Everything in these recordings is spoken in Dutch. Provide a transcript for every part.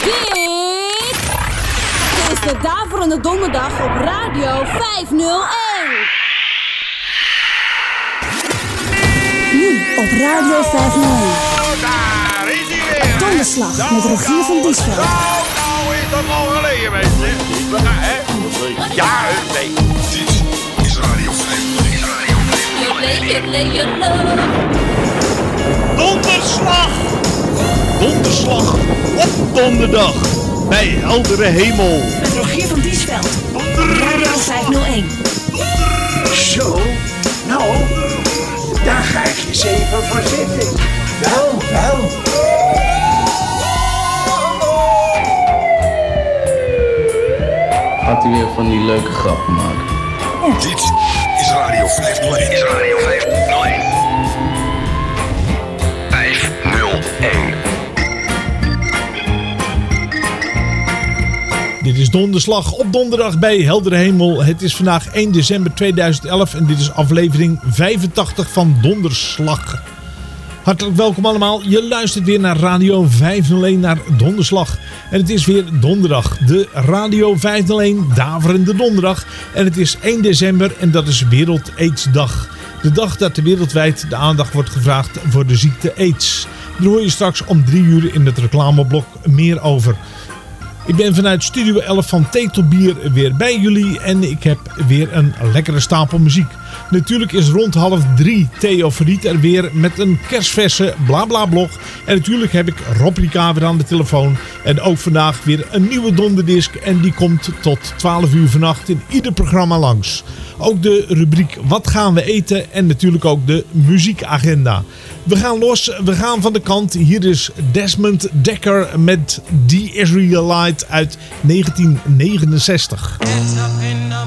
Dit is de Daverende Donderdag op Radio 501. Nu op Radio 501. Daar is hij weer. Donderslag met Rogier van Diesveld. Nou, nou is dat al geleden, mensen. Hè? Ja, nee. Dit is Radio 501. Donderslag! Donderslag op donderdag bij heldere hemel. Met Rogier van Diesveld. Radio 501. Zo, nou, daar ga ik eens even voor zitten. Wel, wel. Gaat hij weer van die leuke grappen maken? Dit is Radio 501. Is Radio 501. 501. Dit is Donderslag op donderdag bij heldere hemel. Het is vandaag 1 december 2011 en dit is aflevering 85 van Donderslag. Hartelijk welkom allemaal. Je luistert weer naar Radio 501 naar Donderslag. En het is weer donderdag. De Radio 501 Daverende Donderdag. En het is 1 december en dat is Wereld AIDS-dag. De dag dat er wereldwijd de aandacht wordt gevraagd voor de ziekte AIDS. Daar hoor je straks om 3 uur in het reclameblok meer over. Ik ben vanuit Studio 11 van Tetelbier weer bij jullie en ik heb weer een lekkere stapel muziek. Natuurlijk is rond half drie Theo Verriet er weer met een kerstverse blabla blog. En natuurlijk heb ik Rob weer aan de telefoon. En ook vandaag weer een nieuwe donderdisc en die komt tot 12 uur vannacht in ieder programma langs. Ook de rubriek Wat gaan we eten en natuurlijk ook de muziekagenda. We gaan los, we gaan van de kant. Hier is Desmond Dekker met The Israelite uit 1969. Get up in the.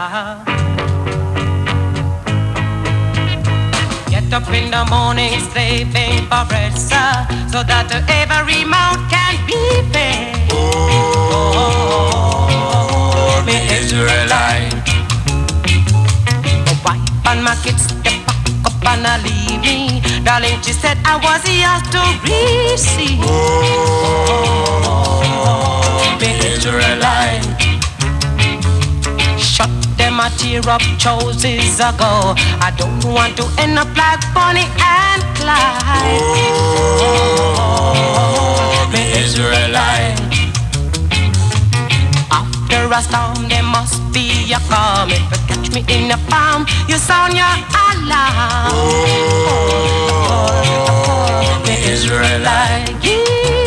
Oh. Get up in the morning, slaving for bread, sir, so that every mouth can be fed. Oh, me Israelite. My wife and my kids, they pack up and I leave me. Darling, she said I was yours to receive. Oh, me Israelite. Them a tear up choices ago. I don't want to end up like Bonnie and Clyde. Oh, me Israelite. After a storm, there must be a calm. If you catch me in a palm, you sound your alarm. Oh, the Israelite. Yeah.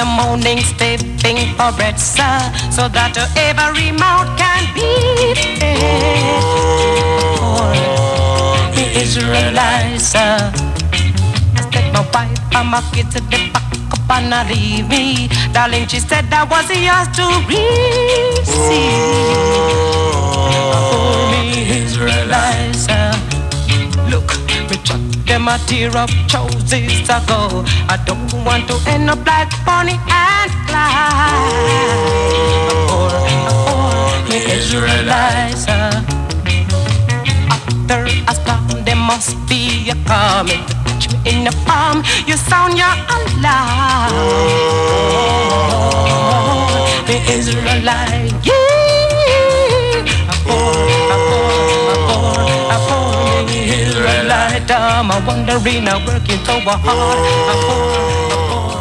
The morning, stepping for bread, sir, so that every mouth can be fed. Oh, the Israelites, sir. Uh. I said my wife and my kids at the back up and I leave me. Darling, she said I was yours to receive. Them a tear up choices ago. I don't want to end up like Bonnie and Clyde. Oh, or, or me Israelites. After I storm, there must be a you catch me in the palm, you sound your alarm. Oh, me Israelite. Yeah. Working so hard.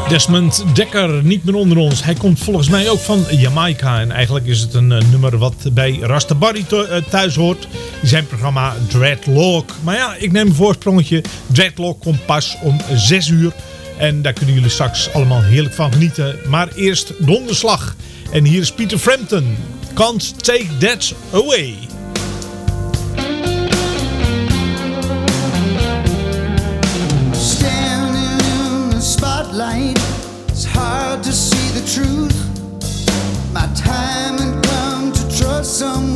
Desmond Dekker, niet meer onder ons. Hij komt volgens mij ook van Jamaica. En eigenlijk is het een eh, nummer wat bij Rasta Barry thu- eh, thuis hoort. Zijn programma Dreadlock. Maar ja, ik neem een voorsprongetje. Dreadlock komt pas om 6 uur. En daar kunnen jullie straks allemaal heerlijk van genieten. Maar eerst donderslag. En hier is Peter Frampton. Can't take that away. light. It's hard to see the truth. My time had come to trust someone.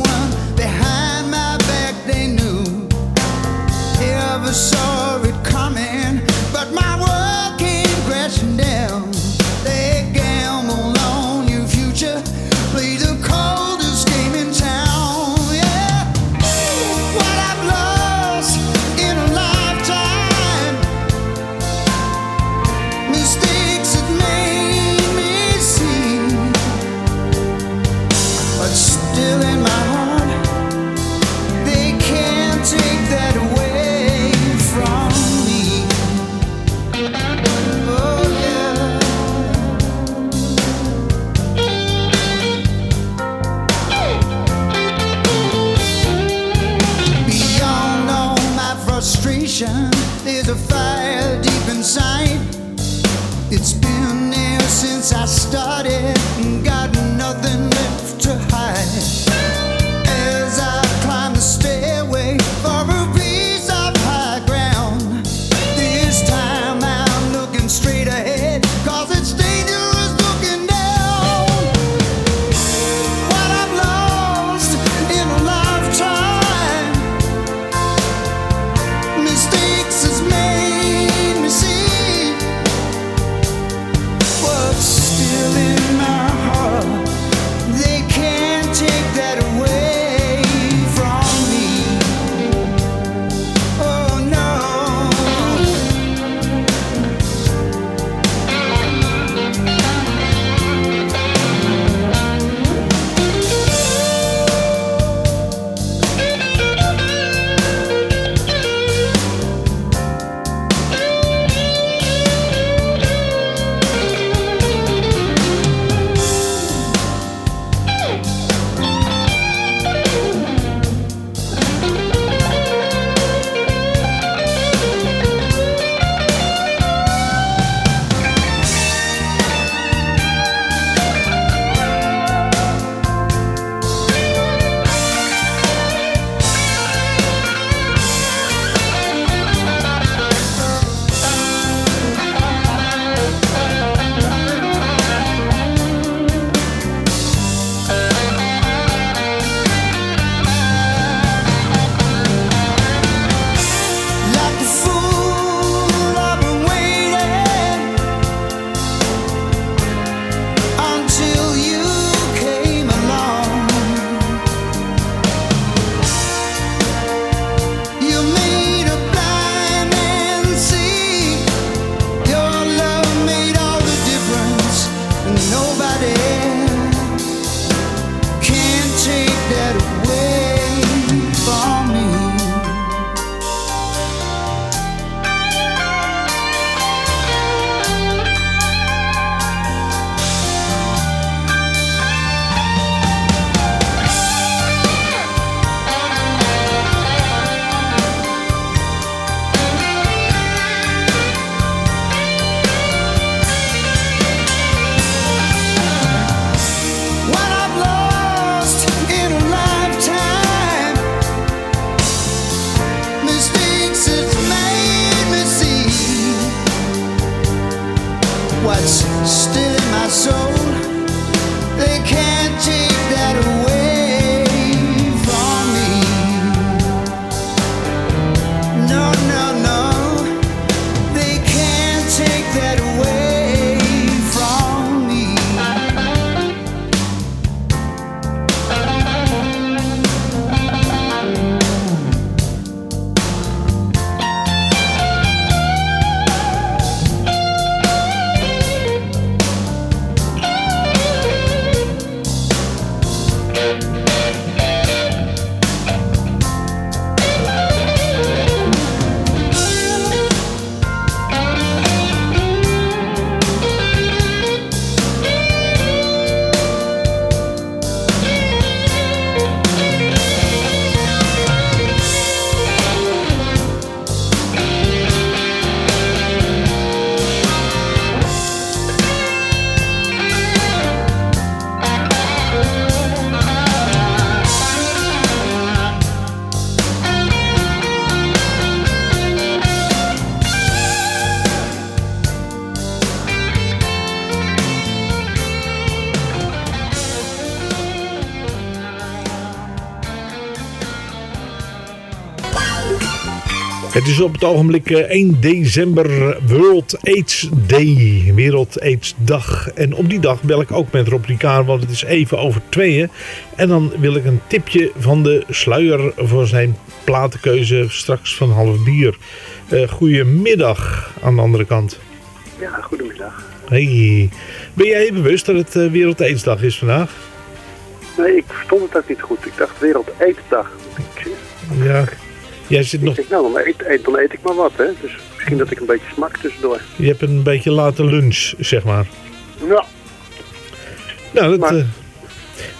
Is op het ogenblik eh, 1 december World AIDS Day, Wereld AIDS Dag. En op die dag bel ik ook met Rob Ricard, want het is even over tweeën. En dan wil ik een tipje van de sluier voor zijn platenkeuze straks van half bier. Eh goedemiddag aan de andere kant. Ja, goedemiddag. Hey, ben jij je bewust dat het eh, Wereld AIDS Dag is vandaag? Nee, ik verstond het ook niet goed. Ik dacht Wereld Eetdag. Ja, jij zit ik nog, denk, nou, dan eet, eet- dan eet ik maar wat, hè. Dus misschien dat ik een beetje smak tussendoor. je hebt een beetje late lunch, zeg maar. Ja, Nou, dat, Maar- eh,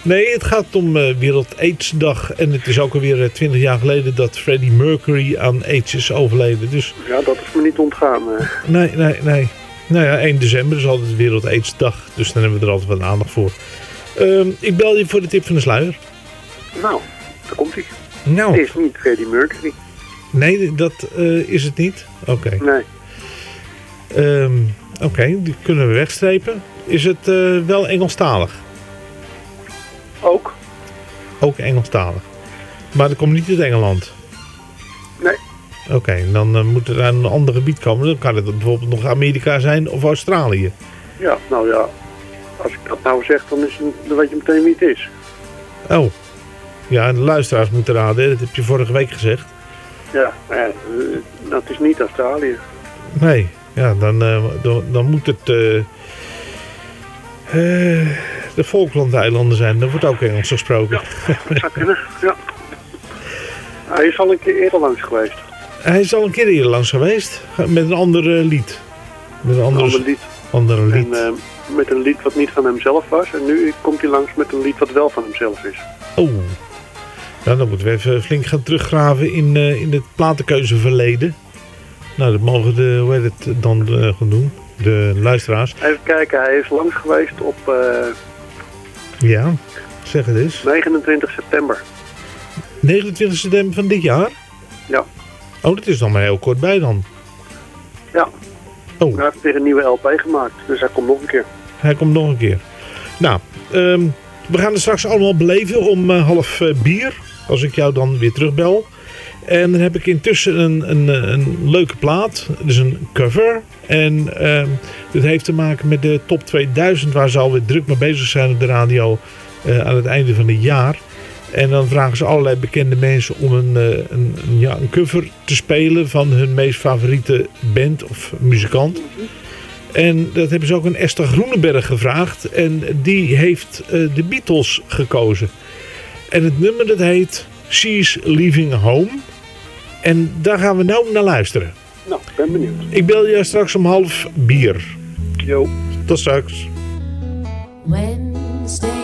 nee, het gaat om eh, Wereld AIDS-dag. En het is ook alweer eh, 20 jaar geleden dat Freddie Mercury aan AIDS is overleden. Dus ja, dat is me niet ontgaan. nee, nee, nee. Nou ja, 1 december is altijd Wereld AIDS-dag. Dus dan hebben we er altijd wat aandacht voor. Ehm, ik bel je voor de tip van de sluier. Nou, daar komt hij. Nou, Het is niet Freddie Mercury. Nee, dat eh, is het niet. Oké. Nee. Ehm, Oké, die kunnen we wegstrepen. Is het eh, wel Engelstalig? Ook? Ook Engelstalig. Maar dat komt niet uit Engeland. Nee. Oké, dan eh, moet het uit een ander gebied komen. Dan kan het bijvoorbeeld nog Amerika zijn of Australië. Ja, nou ja. Als ik dat nou zeg, dan, is het, dan weet je meteen wie het is. Oh. Ja, en de luisteraars moeten raden. Dat heb je vorige week gezegd. Ja, maar ja, eh, dat is niet Australië. Nee. Ja, dan, eh, dan, dan moet het... eh, de Falklandeilanden zijn. Daar wordt ook Engels gesproken. Dat zou kunnen, ja. Hij is al een keer eerder langs geweest. Hij is al een keer hier langs geweest. Met een ander lied. Met een Een ander, lied. andere lied. En met een lied wat niet van hemzelf was. En nu komt hij langs met een lied wat wel van hemzelf is. Oh. Nou, dan moeten we even flink gaan teruggraven in, eh, in het platenkeuzeverleden. Nou, dat mogen de, hoe heet het dan eh, gaan doen? De luisteraars. Even kijken, hij is langs geweest op eh, Ja, zeg het eens. 29 september. 29 september van dit jaar? Ja. Oh, dat is nog maar heel kort bij dan. Ja. Oh. Hij heeft weer een nieuwe LP gemaakt, dus hij komt nog een keer. Hij komt nog een keer. Nou, ehm, we gaan het straks allemaal beleven om half bier. Als ik jou dan weer terugbel. En dan heb ik intussen een, een, een leuke plaat. Dus een cover. En ehm, dit heeft te maken met de top 2000. Waar ze alweer druk mee bezig zijn op de radio. eh, aan het einde van het jaar. En dan vragen ze allerlei bekende mensen om een, eh, een, een, ja, een cover te spelen van hun meest favoriete band of muzikant. En dat hebben ze ook aan Esther Groenenberg gevraagd. En die heeft eh, de Beatles gekozen. En het nummer dat heet She's Leaving Home. En daar gaan we nou naar luisteren. Nou, ik ben benieuwd. Ik bel je straks om half bier. Jo. Tot straks. Wednesday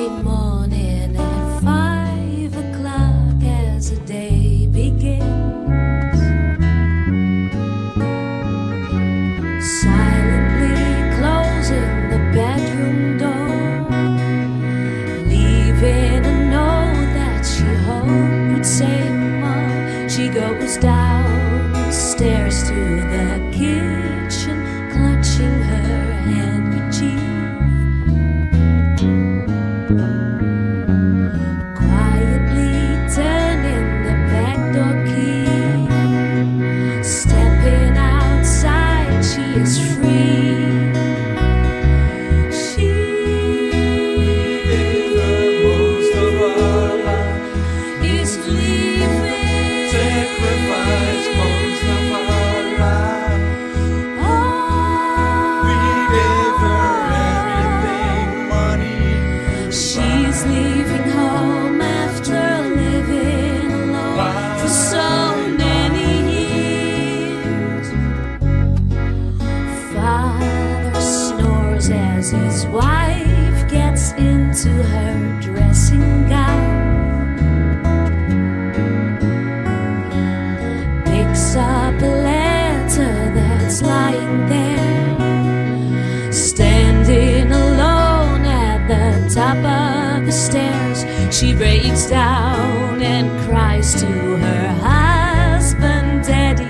down and cries to her husband, Daddy,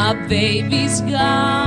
our baby's gone.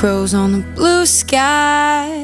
crows on the blue sky.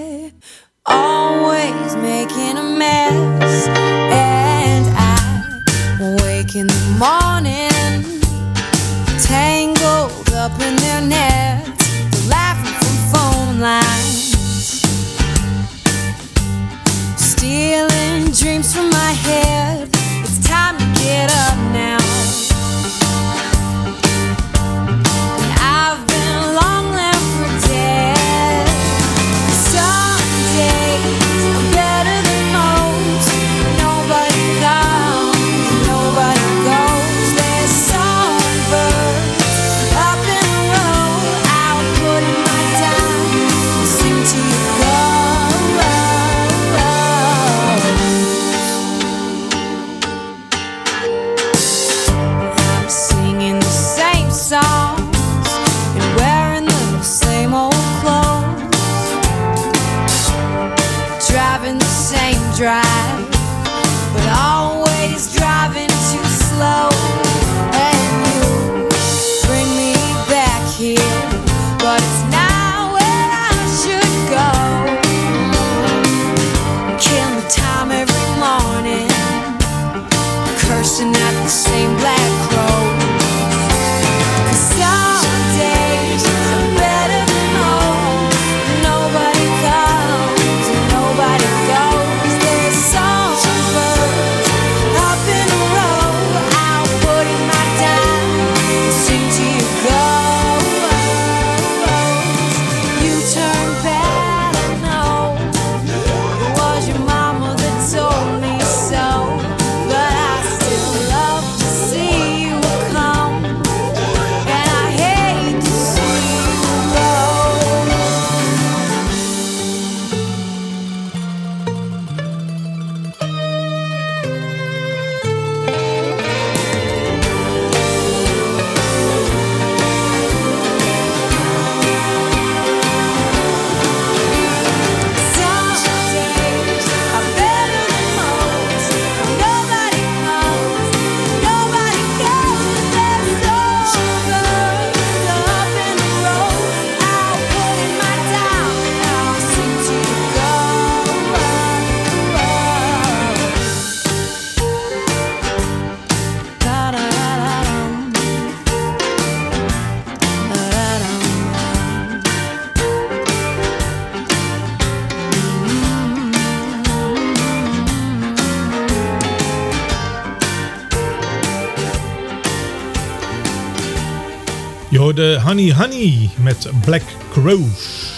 Honey Honey met Black Crows.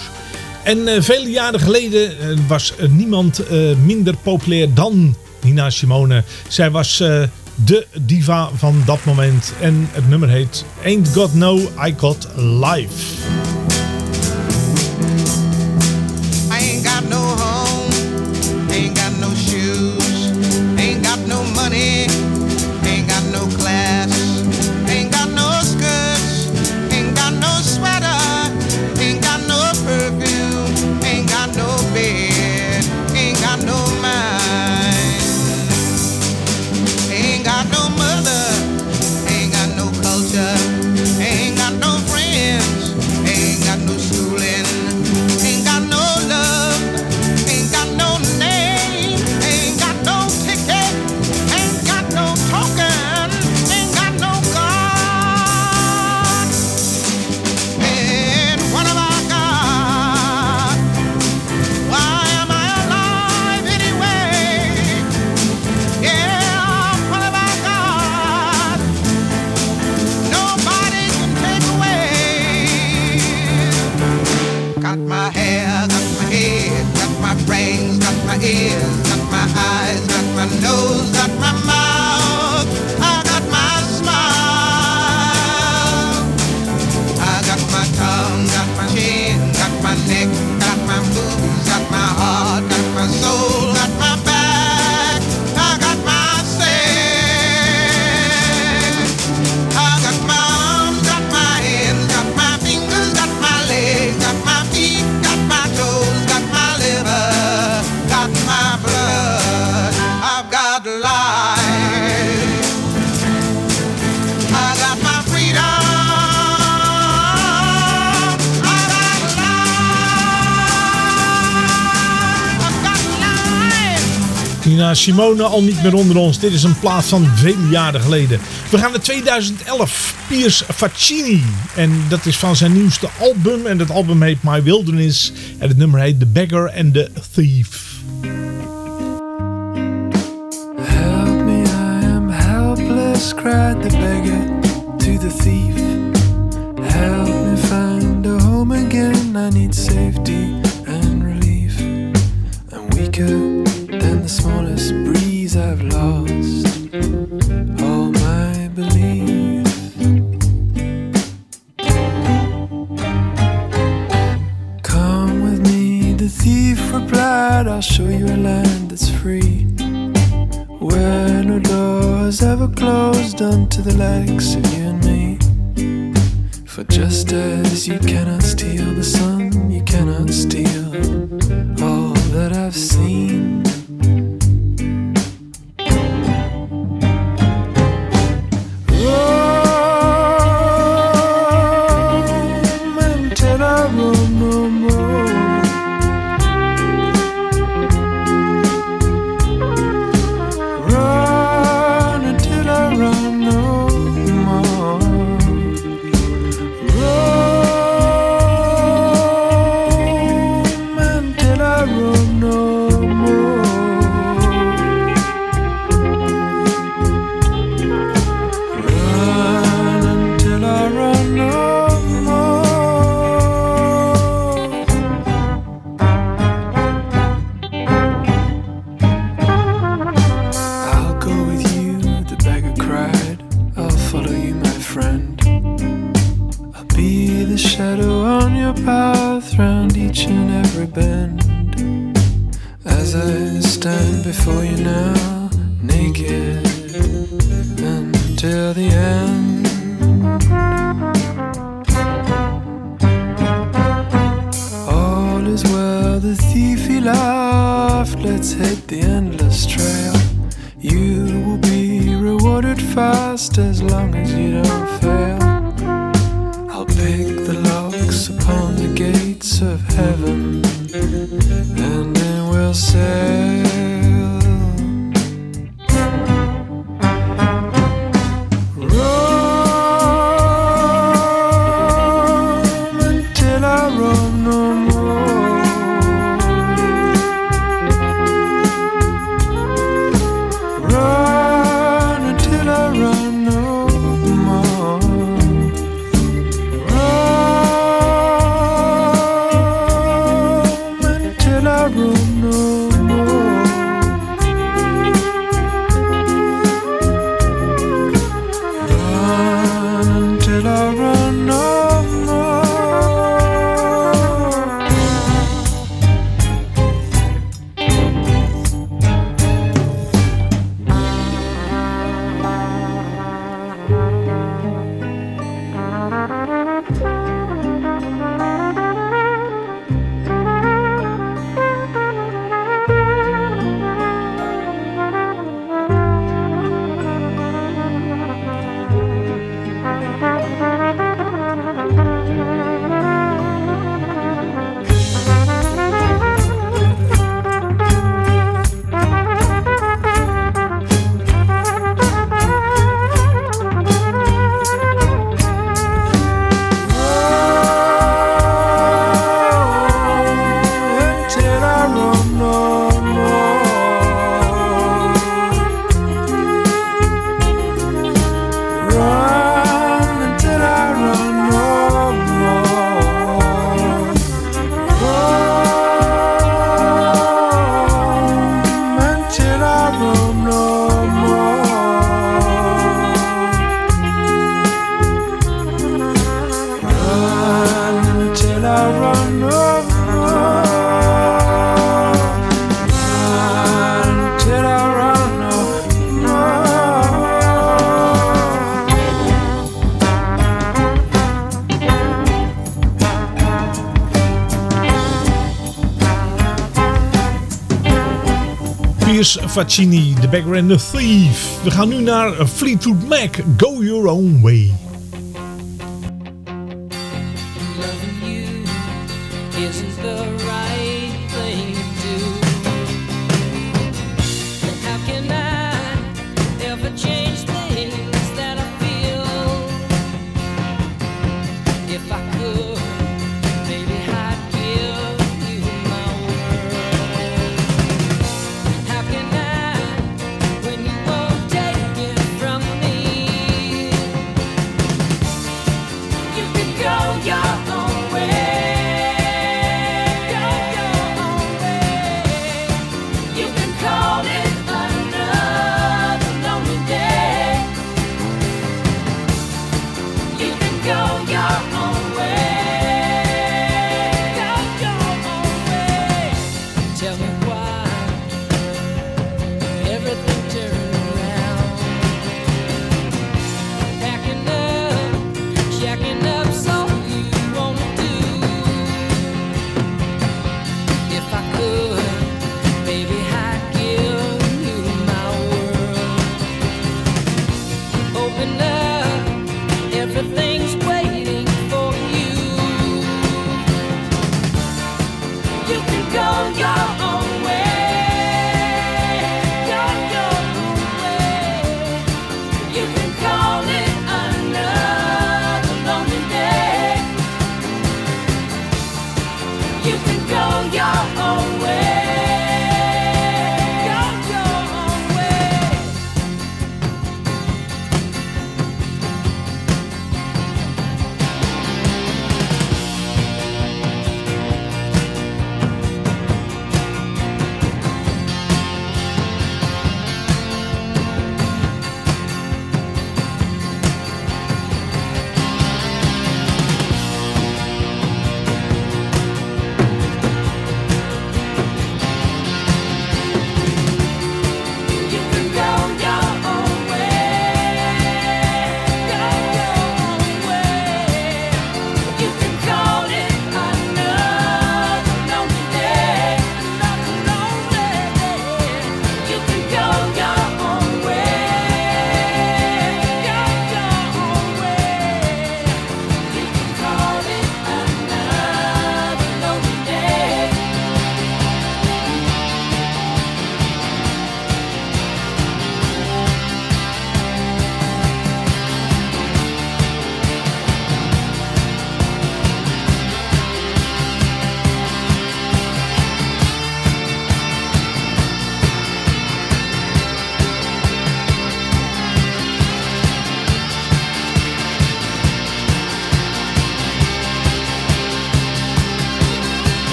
En eh, vele jaren geleden eh, was eh, niemand minder populair dan Nina Simone. Zij was de diva van dat moment en het nummer heet Ain't Got No, I Got Life. al niet meer onder ons. Dit is een plaats van vele jaren geleden. We gaan naar 2011. Piers Faccini. En dat is van zijn nieuwste album. En dat album heet My Wilderness. En het nummer heet The Beggar and the Thief. free. Where no doors ever closed unto the likes of you and me. For just as you cannot steal the sun, you cannot steal all that I've seen. Is Faccini, The Background Thief. We gaan nu naar Fleetwood Mac, Go Your Own Way.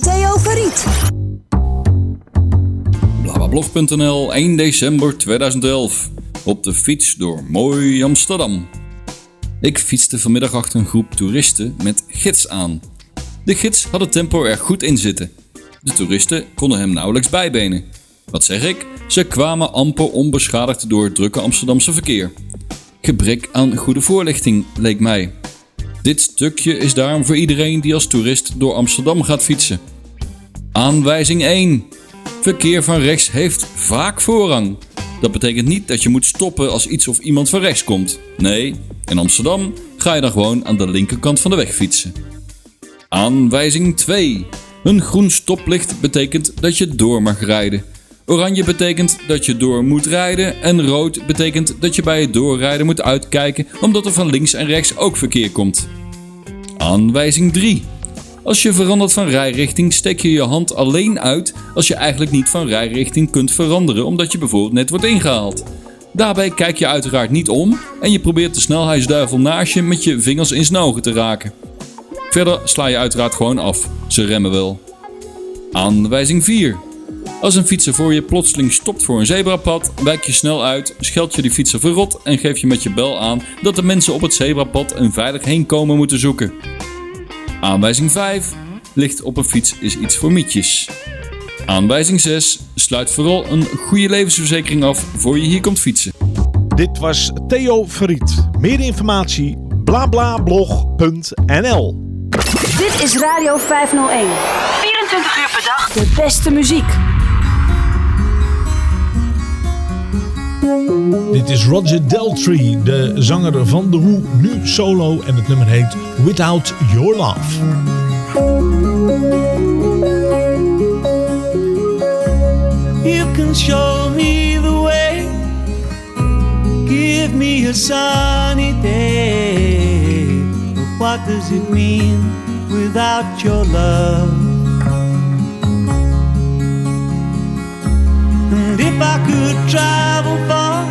Theo Verriet. Blablabla.nl 1 december 2011. Op de fiets door mooi Amsterdam. Ik fietste vanmiddag achter een groep toeristen met gids aan. De gids had het tempo er goed in zitten. De toeristen konden hem nauwelijks bijbenen. Wat zeg ik? Ze kwamen amper onbeschadigd door het drukke Amsterdamse verkeer. Gebrek aan goede voorlichting, leek mij. Dit stukje is daarom voor iedereen die als toerist door Amsterdam gaat fietsen. Aanwijzing 1. Verkeer van rechts heeft vaak voorrang. Dat betekent niet dat je moet stoppen als iets of iemand van rechts komt. Nee, in Amsterdam ga je dan gewoon aan de linkerkant van de weg fietsen. Aanwijzing 2. Een groen stoplicht betekent dat je door mag rijden. Oranje betekent dat je door moet rijden en rood betekent dat je bij het doorrijden moet uitkijken omdat er van links en rechts ook verkeer komt. Aanwijzing 3. Als je verandert van rijrichting steek je je hand alleen uit als je eigenlijk niet van rijrichting kunt veranderen omdat je bijvoorbeeld net wordt ingehaald. Daarbij kijk je uiteraard niet om en je probeert de snelheidsduivel naast je met je vingers in zijn ogen te raken. Verder sla je uiteraard gewoon af, ze remmen wel. Aanwijzing 4. Als een fietser voor je plotseling stopt voor een zebrapad, wijk je snel uit, scheld je die fietser verrot en geef je met je bel aan dat de mensen op het zebrapad een veilig heenkomen moeten zoeken. Aanwijzing 5. Licht op een fiets is iets voor mietjes. Aanwijzing 6. Sluit vooral een goede levensverzekering af voor je hier komt fietsen. Dit was Theo Verriet. Meer informatie blablablog.nl Dit is Radio 501. 24 uur per dag. De beste muziek. Dit is Roger Daltrey, de zanger van The Who, nu solo en het nummer heet Without Your Love. You can show me the way. Give me a sunny day. What does it mean without your love? If I could travel far,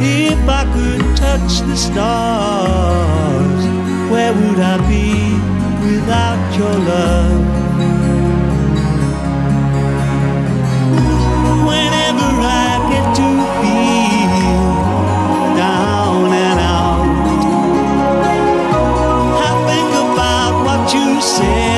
if I could touch the stars, where would I be without your love? Whenever I get to feel down and out, I think about what you said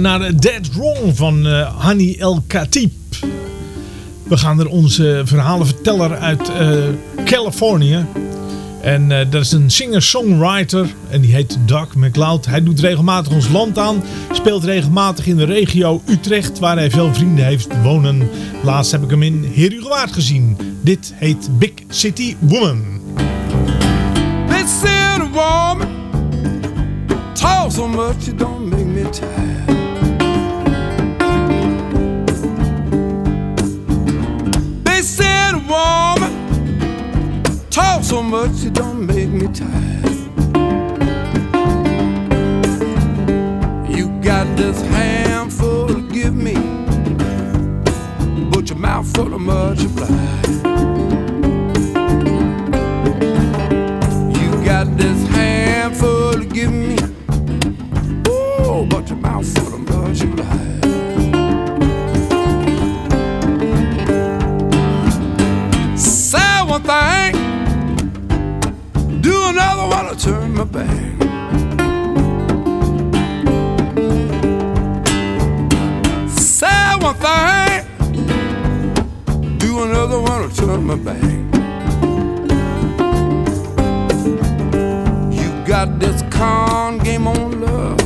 naar Dead Wrong van eh, Hani El Khatib. We gaan er onze verhalenverteller uit eh, Californië. En eh, dat is een singer-songwriter en die heet Doug McLeod. Hij doet regelmatig ons land aan, speelt regelmatig in de regio Utrecht waar hij veel vrienden heeft wonen. Laatst heb ik hem in Herugewaard gezien. Dit heet Big City Woman. Big City Woman so much you don't make me tired warm. Talk so much, it don't make me tired. You got this handful to give me, but your mouth full of multiply. You got this handful to give me. together while I turn my back. Say one thing, do another one or turn my back. You got this con game on love.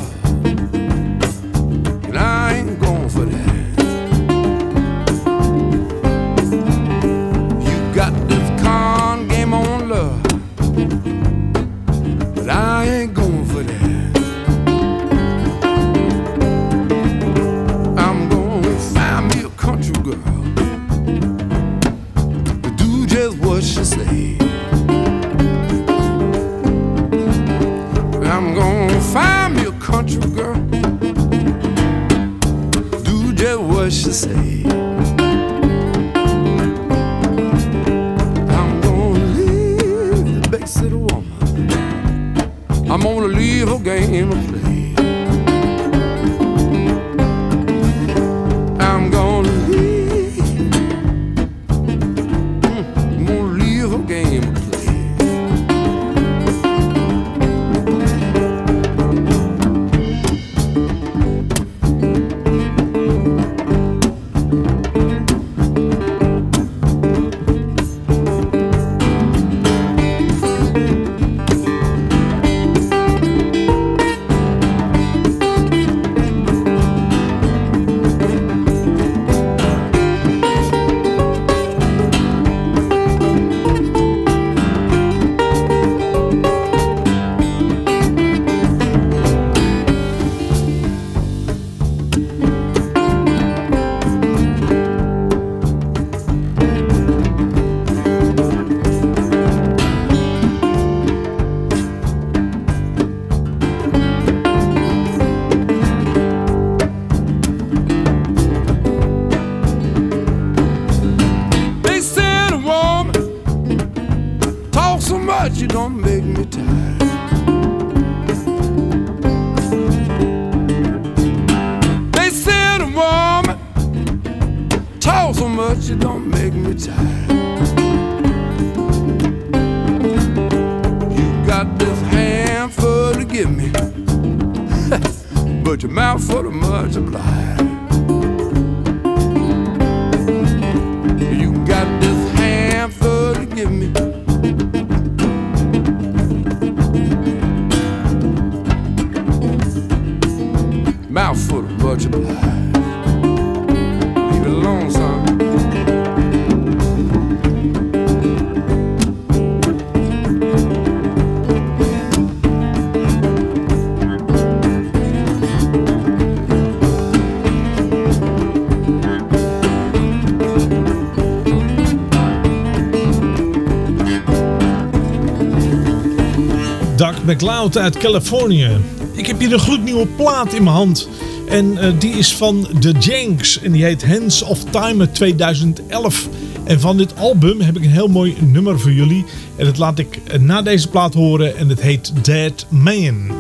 McLeod uit Californië. Ik heb hier een gloednieuwe plaat in mijn hand. En eh, die is van The Janks. En die heet Hands of Time 2011. En van dit album heb ik een heel mooi nummer voor jullie. En dat laat ik eh, na deze plaat horen. En het heet Dead Man.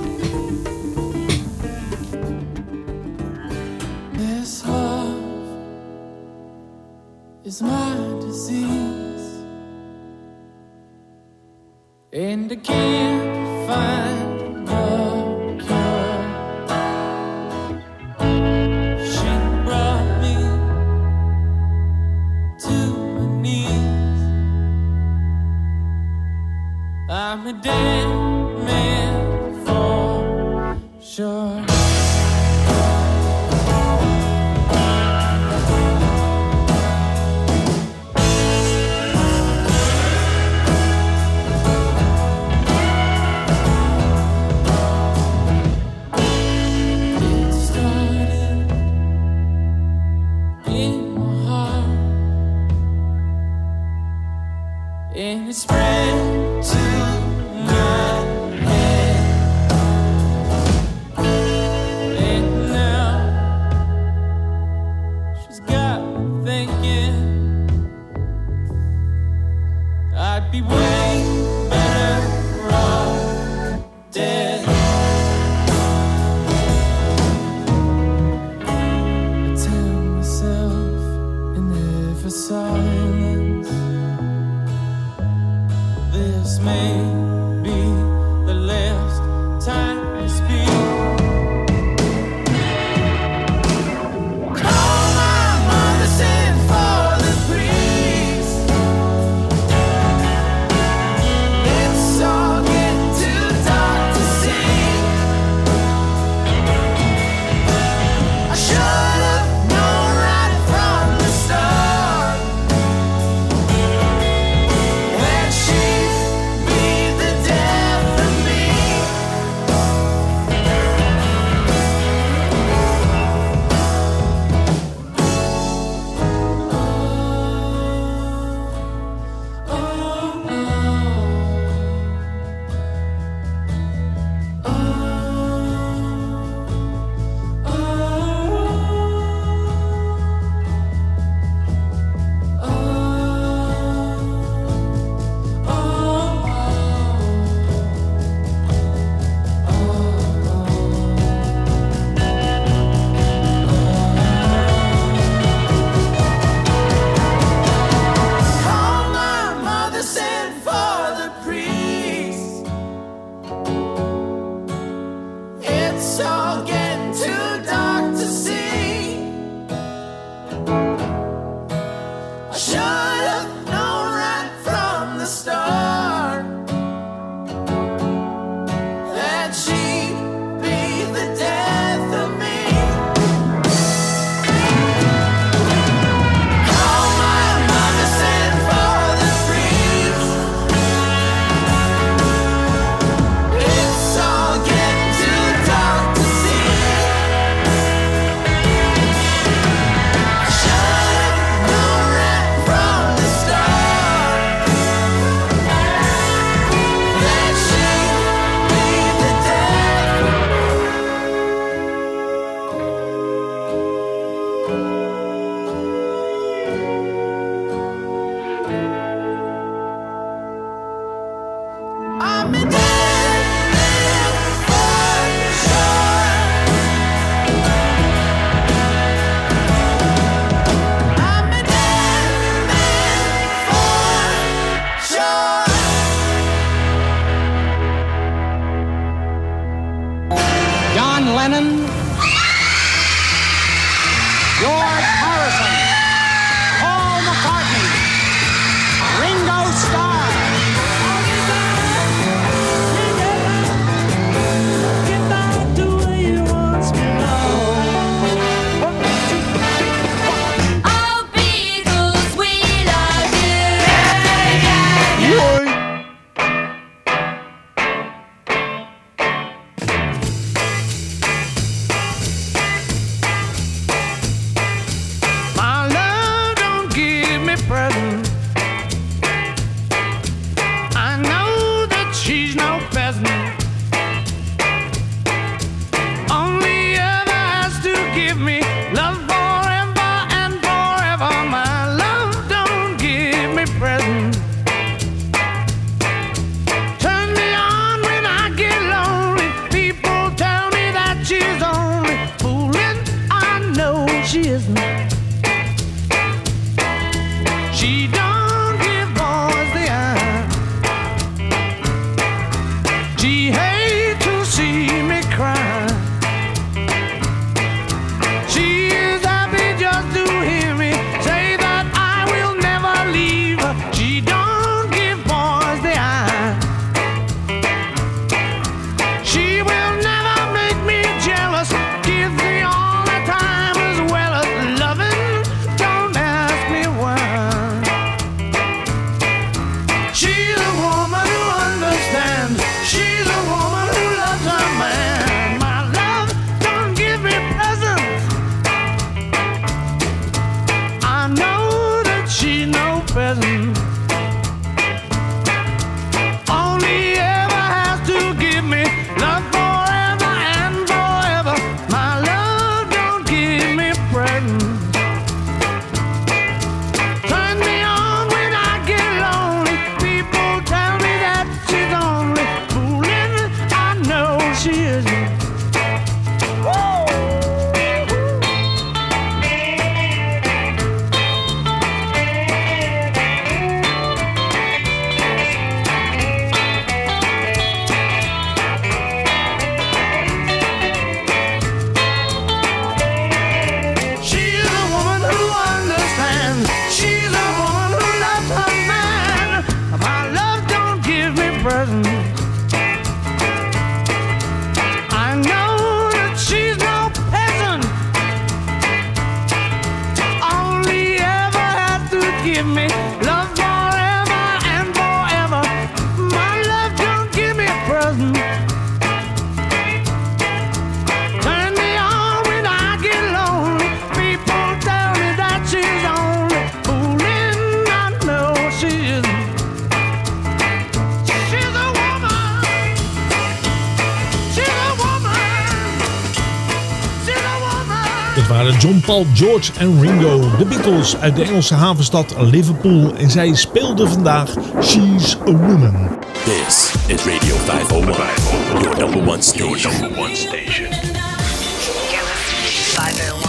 George en Ringo, de Beatles uit de Engelse havenstad Liverpool. En zij speelden vandaag She's a Woman. This is Radio 501, your number one station. Your number one station. You're listening to 501.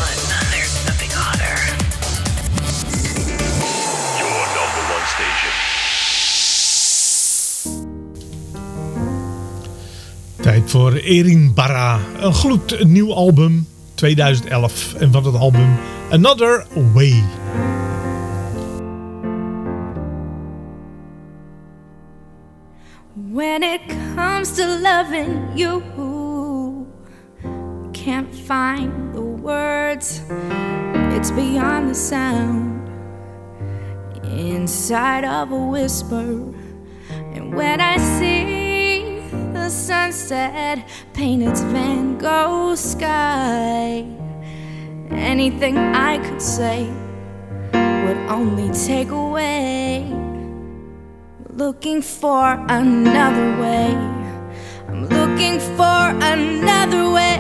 There's nothing hotter. Your number one station. Tijd voor Erin Barra. Een gloednieuw album, 2011. En van het album Another Way. When it comes to loving you, can't find the words. It's beyond the sound, inside of a whisper. And when I see the sunset paint its Van Gogh sky, anything I could say would only take away looking for another way. I'm looking for another way.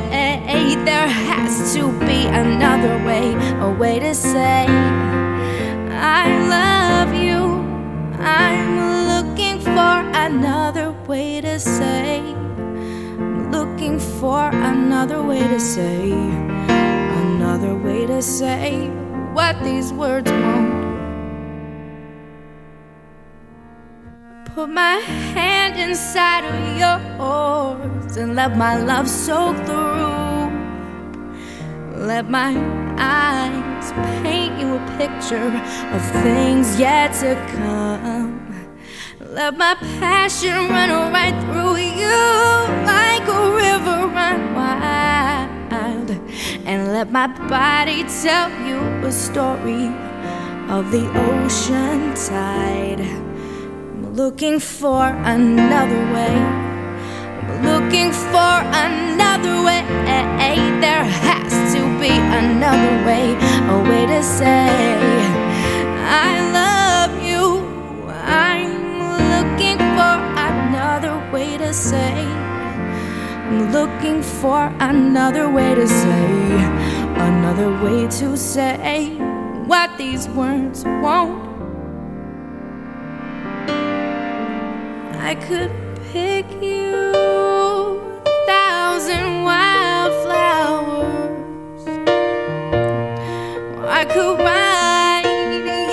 There has to be another way, a way to say I love you. I'm looking for another way to say. I'm looking for another way to say. Way to say what these words won't. Put my hand inside of yours and let my love soak through. Let my eyes paint you a picture of things yet to come. Let my passion run right through you like a river run wild. And let my body tell you a story of the ocean tide. I'm looking for another way. I'm looking for another way. There has to be another way, a way to say I love you. I'm looking for another way to say. I'm looking for another way to say, another way to say what these words won't. I could pick you a thousand wildflowers. I could write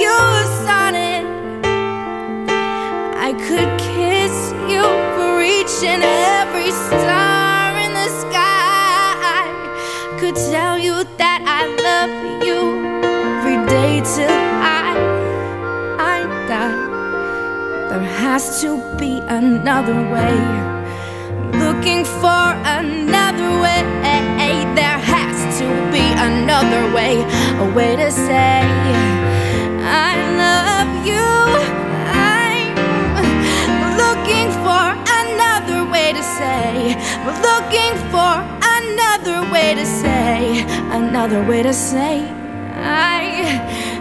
you a sonnet. I could kiss you for each and every star tell you that I love you every day till I, I die. There has to be another way. Looking for another way. There has to be another way. A way to say, I love you. I'm looking for another way to say, looking for another way to say, another way to say, I,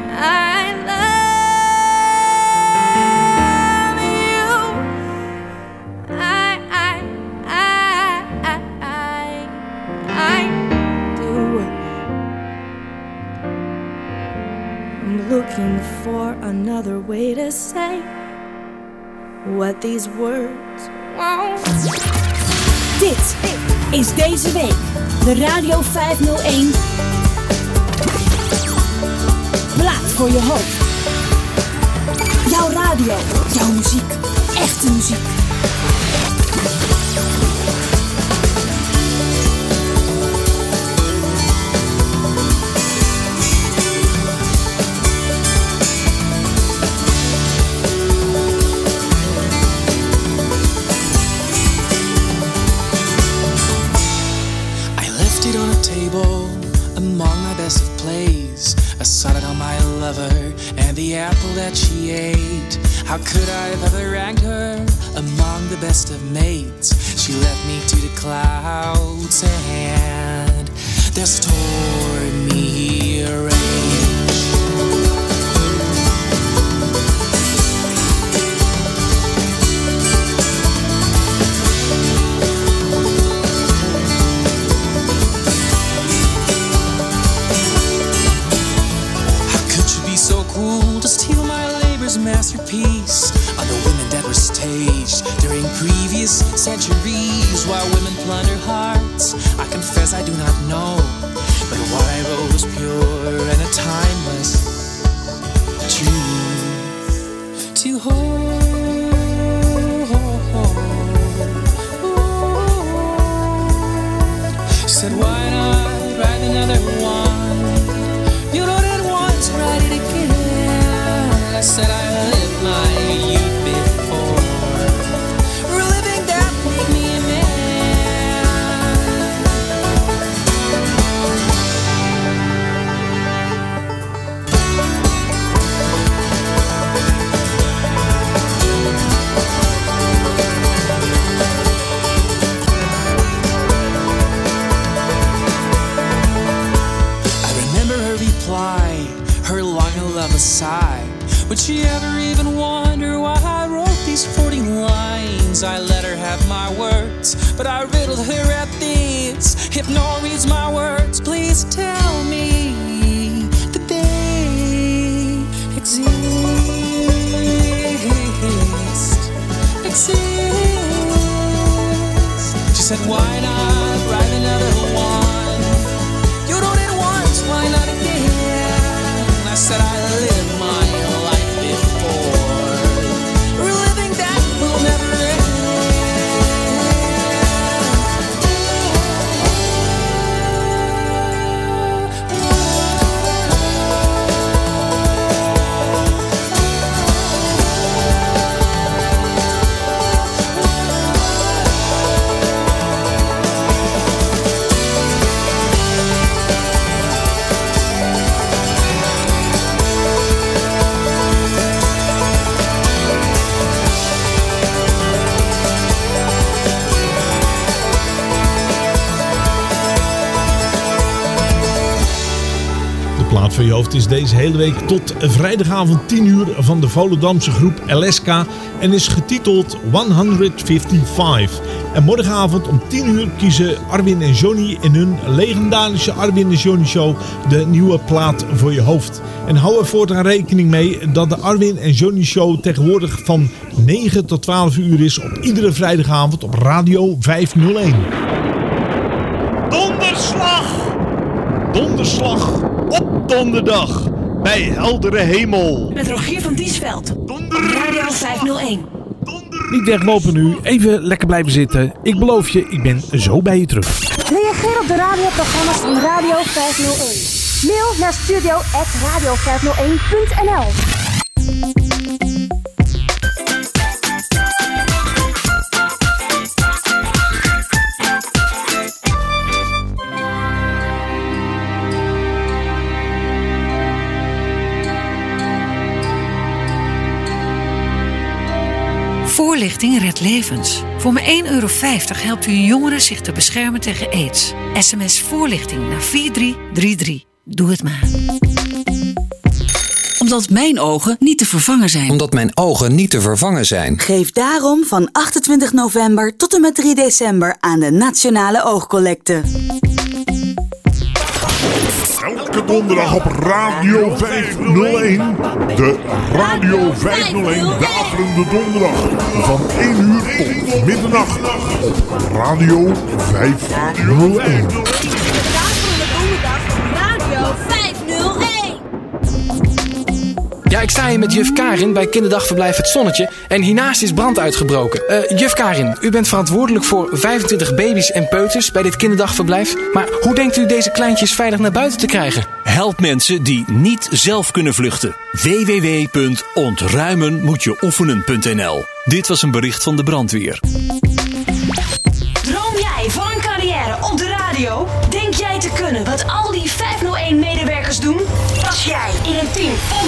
I love you. I, I, I, I, I do. I'm looking for another way to say what these words won't. Dit is deze week de Radio 501. Plaat voor je hoofd. Jouw radio, jouw muziek, echte muziek. That she ate. How could I have ever ranked her among the best of mates? She left me to the clouds and their stormy rage. Centuries while women plunder hearts. Is deze hele week tot vrijdagavond 10 uur van de Volendamse groep LSK en is getiteld 155. En morgenavond om 10 uur kiezen Arwin en Johnny in hun legendarische Arwin en Johnny Show de nieuwe plaat voor je hoofd. En hou er voortaan rekening mee dat de Arwin en Johnny Show tegenwoordig van 9 tot 12 uur is op iedere vrijdagavond op Radio 501. Donderslag! Donderslag donderdag bij heldere hemel. Met Rogier van Diesveld. Op Radio 501. Niet weglopen nu, even lekker blijven zitten. Ik beloof je, ik ben zo bij je terug. Reageer op de radioprogramma's van Radio 501. Mail naar studio.radio501.nl Voorlichting redt levens. Voor maar 1,50 euro helpt u een jongere zich te beschermen tegen aids. SMS voorlichting naar 4333. Doe het maar. Omdat mijn ogen niet te vervangen zijn. Omdat mijn ogen niet te vervangen zijn. Geef daarom van 28 november tot en met 3 december aan de Nationale Oogcollecte. Elke donderdag op Radio 501. De Radio 501 Daverende Donderdag. Van 1 uur tot middernacht. Op Radio 501. Ja, ik sta hier met juf Karin bij kinderdagverblijf Het Zonnetje en hiernaast is brand uitgebroken. Eh, juf Karin, u bent verantwoordelijk voor 25 baby's en peuters bij dit kinderdagverblijf. Maar hoe denkt u deze kleintjes veilig naar buiten te krijgen? Help mensen die niet zelf kunnen vluchten. www.ontruimenmoetjeoefenen.nl Dit was een bericht van de brandweer. Droom jij van een carrière op de radio? Denk jij te kunnen wat al die 501-medewerkers doen? Pas jij in een team van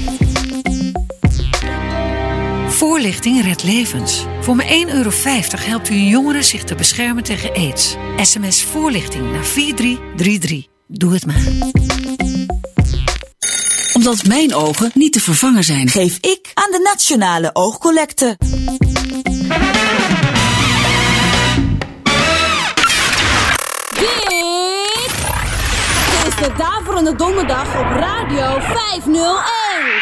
Voorlichting redt levens. Voor maar 1,50 euro helpt u een jongere zich te beschermen tegen aids. SMS voorlichting naar 4333. Doe het maar. Omdat mijn ogen niet te vervangen zijn. Geef ik aan de Nationale Oogcollecte. Dit is de Daverende Donderdag op Radio 501.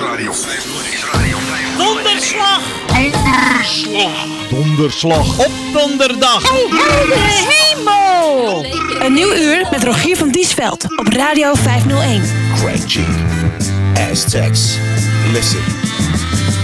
Radio 501. Is Radio 501. Donderslag! Donderslag. Donderslag op donderdag. Heldere hemel! Een nieuw uur met Rogier van Diesveld op Radio 501. Craig G. Aztecs. Listen.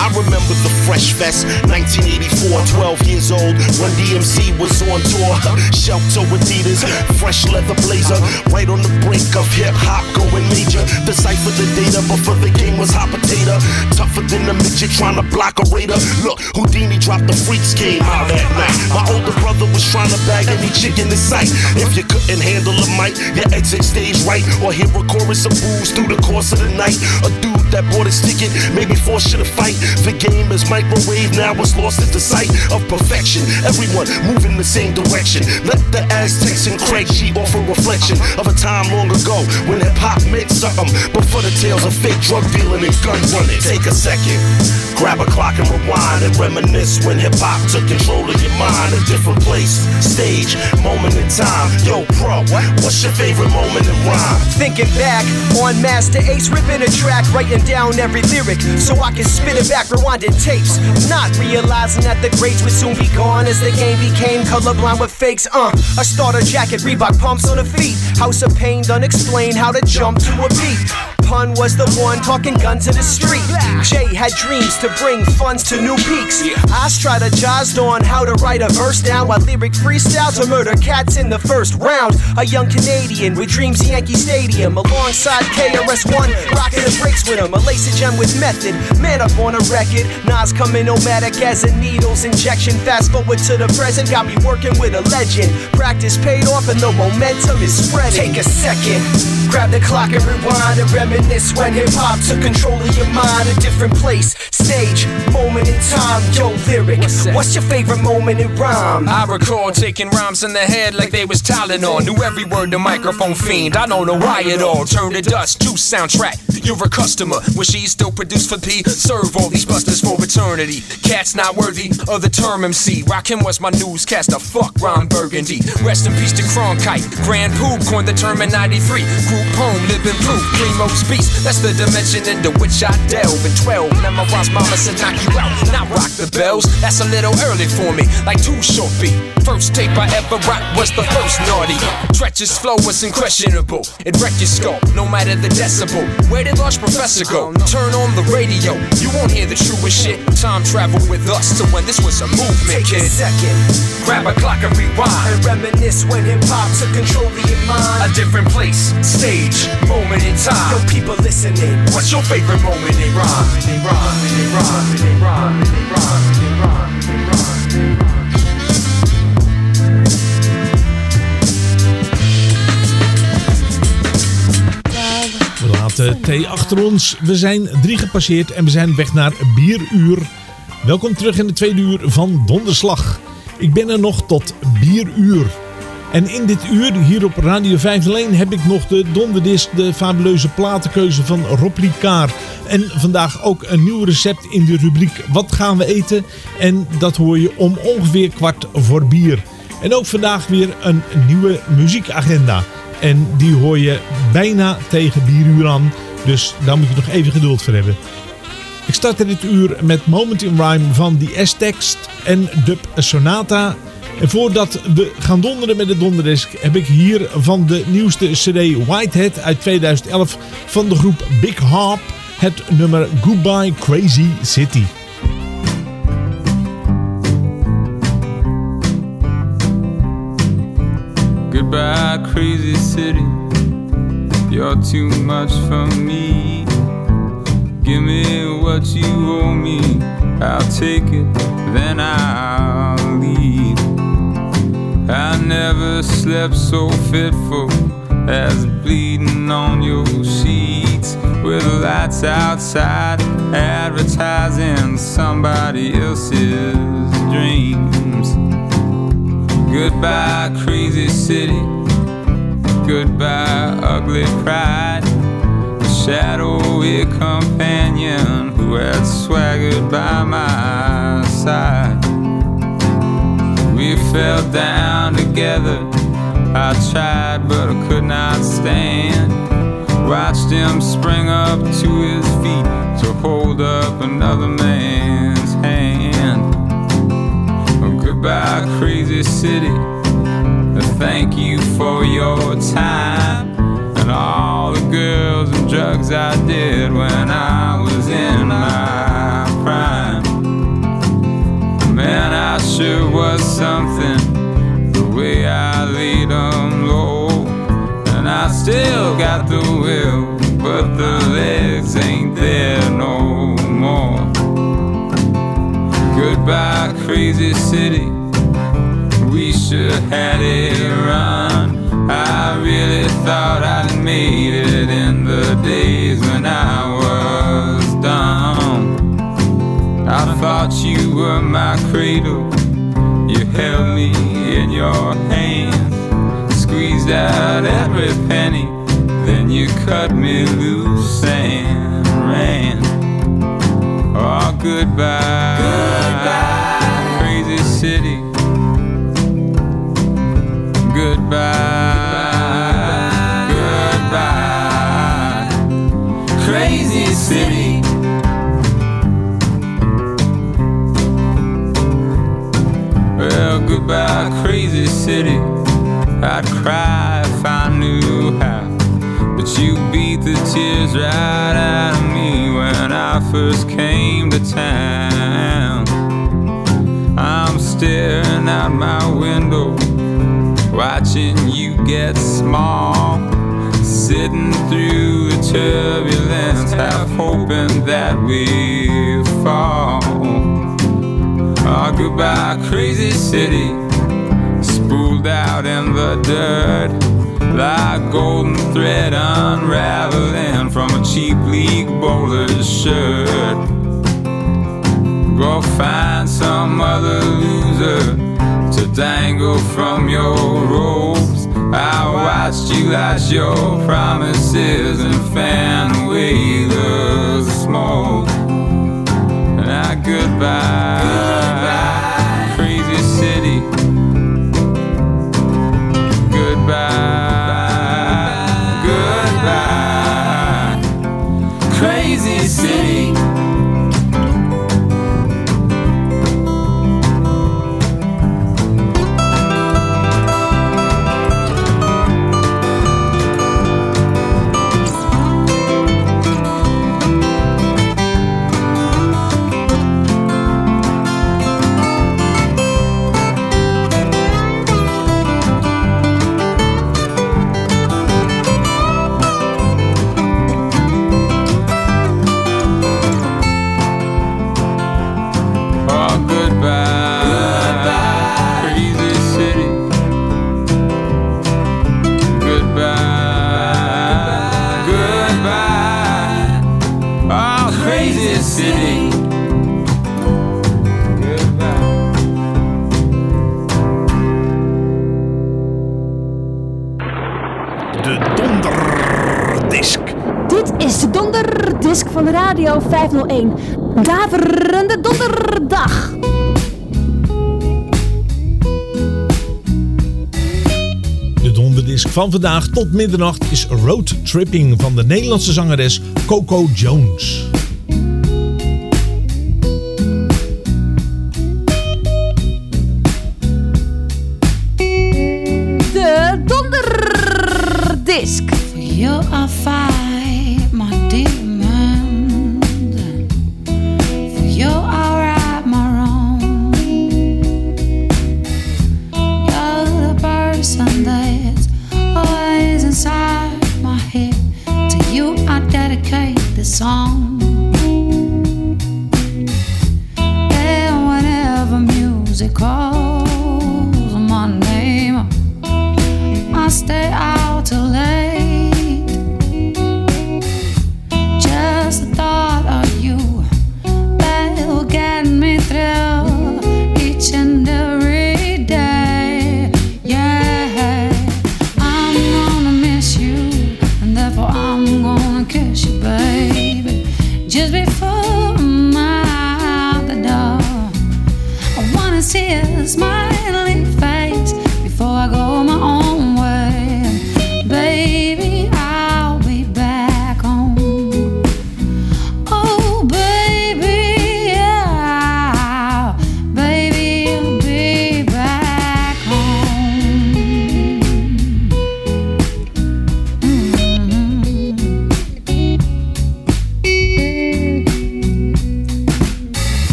I remember the Fresh Fest, 1984, 12 years old, when DMC was on tour. Shelter Adidas, fresh leather blazer, right on the brink of hip hop going major. Decipher the data before the game was hot potato. Tougher than a midget trying to block a raider. Look, Houdini dropped the freaks came out that night. My older brother was trying to bag any chick in sight. If you couldn't handle a mic, your exit stage right, or hear a chorus of boos through the course of the night. A dude that bought his ticket, maybe forced you to fight. The game is microwave, now it's lost at the sight of perfection. Everyone moving the same direction. Let the Aztecs and Craig offer reflection of a time long ago when hip hop meant something. Before the tales of fake drug dealing and gun running. Take a second, grab a clock and rewind and reminisce when hip hop took control of your mind. A different place, stage, moment in time. Yo, pro, what's your favorite moment in rhyme? Thinking back on Master Ace, ripping a track, writing down every lyric so I can spit it back, rewinding tapes. Not realizing that the greats would soon be gone as the game became colorblind with fakes. Uh, a starter jacket, Reebok pumps on the feet. House of pain, done explain how to jump to a beat. Pun was the one talking guns in the street. Jay had dreams to bring funds to new peaks. I strategized on how to write a verse down while lyric freestyle to murder cats in the first round. A young Canadian with dreams Yankee Stadium alongside KRS-One, rocking the breaks with him. A lace gem with method, man up on a record. Nas coming nomadic as a needles injection. Fast forward to the present, got me working with a legend. Practice paid off and the momentum is spreading. Take a second, grab the clock and rewind and reminisce when hip hop took control of your mind. A different place, stage, moment in time. Yo, lyric, what's your favorite moment in rhyme? I recall taking rhymes in the head like they was Tylenol. Knew every word the microphone fiend. I don't know why it all turned to dust. Juice soundtrack. You're a customer. When she still produced for P. Serve all these busters for eternity. Cats not worthy of the term MC. Rockin' was my newscaster. Fuck Ron Burgundy. Rest in peace to Cronkite. Grand Poop coined the term in 93. Group home, living proof. Primo's beast. That's the dimension into which I delve. In 12, memorize mama said knock you out. Not rock the bells. That's a little early for me. Like too short beat. First tape I ever rocked was the first naughty. Treacherous flow was unquestionable. It wrecked your skull, no matter the decibel. Where did Large Professor go? Turn on the radio. You won't hear the truest shit. Time travel with us to when this was a movement, Take a kid. second, Grab a clock and rewind. and reminisce when hip hop took control of your mind. A different place, stage, moment in time. Yo, people listening. What's your favorite moment? In rhyme, in rhyme, in rhyme, in rhyme, in rhyme, Laten thee achter ons. We zijn drie gepasseerd en we zijn weg naar Bieruur. Welkom terug in de tweede uur van Donderslag. Ik ben er nog tot Bieruur. En in dit uur, hier op Radio 501, heb ik nog de donderdisc, de fabuleuze platenkeuze van Rob Ricard. En vandaag ook een nieuw recept in de rubriek Wat gaan we eten? En dat hoor je om ongeveer kwart voor bier. En ook vandaag weer een nieuwe muziekagenda. En die hoor je bijna tegen bieruur aan. Dus daar moet je nog even geduld voor hebben. Ik start dit uur met Moment in Rhyme van The S-Text en Dub Sonata. En voordat we gaan donderen met de donderdisc heb ik hier van de nieuwste cd Whitehead uit 2011 van de groep Big Harp het nummer Goodbye Crazy City. Goodbye, crazy city. You're too much for me. Give me what you owe me. I'll take it, then I'll leave. I never slept so fitful as bleeding on your sheets with lights outside advertising somebody else's dreams. Goodbye, crazy city. Goodbye, ugly pride. A shadowy companion who had swaggered by my side. We fell down together. I tried, but I could not stand. Watched him spring up to his feet to hold up another man's Goodbye, crazy city. Thank you for your time and all the girls and drugs I did when I was in my prime. Man, I sure was something the way I laid 'em low. And I still got the will, but the legs ain't there no more. Goodbye, crazy city. We should had it run. I really thought I'd made it in the days when I was down. I thought you were my cradle. You held me in your hands, squeezed out every penny. Then you cut me loose and ran. Oh, goodbye, goodbye, crazy city. Goodbye, goodbye, crazy city. Well, goodbye, crazy city. I'd cry if I knew how. But you beat the tears right out of me when I first came to town. I'm staring out my window, watching you get small. Sitting through the turbulence, half hoping that we fall. Oh, goodbye, crazy city. Spooled out in the dirt. Like golden thread unraveling from a cheap league bowler's shirt. Go find some other dangle from your ropes. I watched you lash your promises and fan away the smoke. And I goodbye, crazy city. Goodbye, goodbye, crazy city. Radio 501. Daverende donderdag. De donderdisc van vandaag tot middernacht is Road Tripping van de Nederlandse zangeres Coco Jones.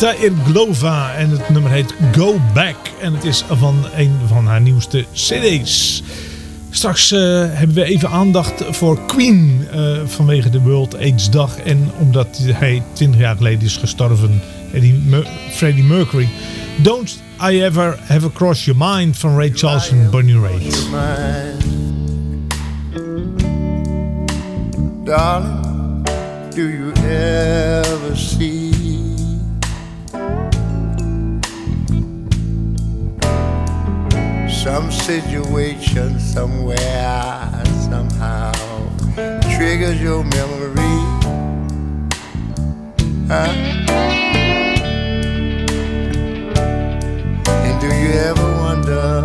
Markita Irglova. En het nummer heet Go Back. En het is van een van haar nieuwste cd's. Straks uh, hebben we even aandacht voor Queen uh, vanwege de World AIDS Dag. En omdat hij 20 jaar geleden is gestorven. Eddie Freddie Mercury. Don't I Ever Have a Cross Your Mind van Ray Charles en Bonnie Raitt. Darling, do you ever see situation somewhere somehow triggers your memory? Huh? And do you ever wonder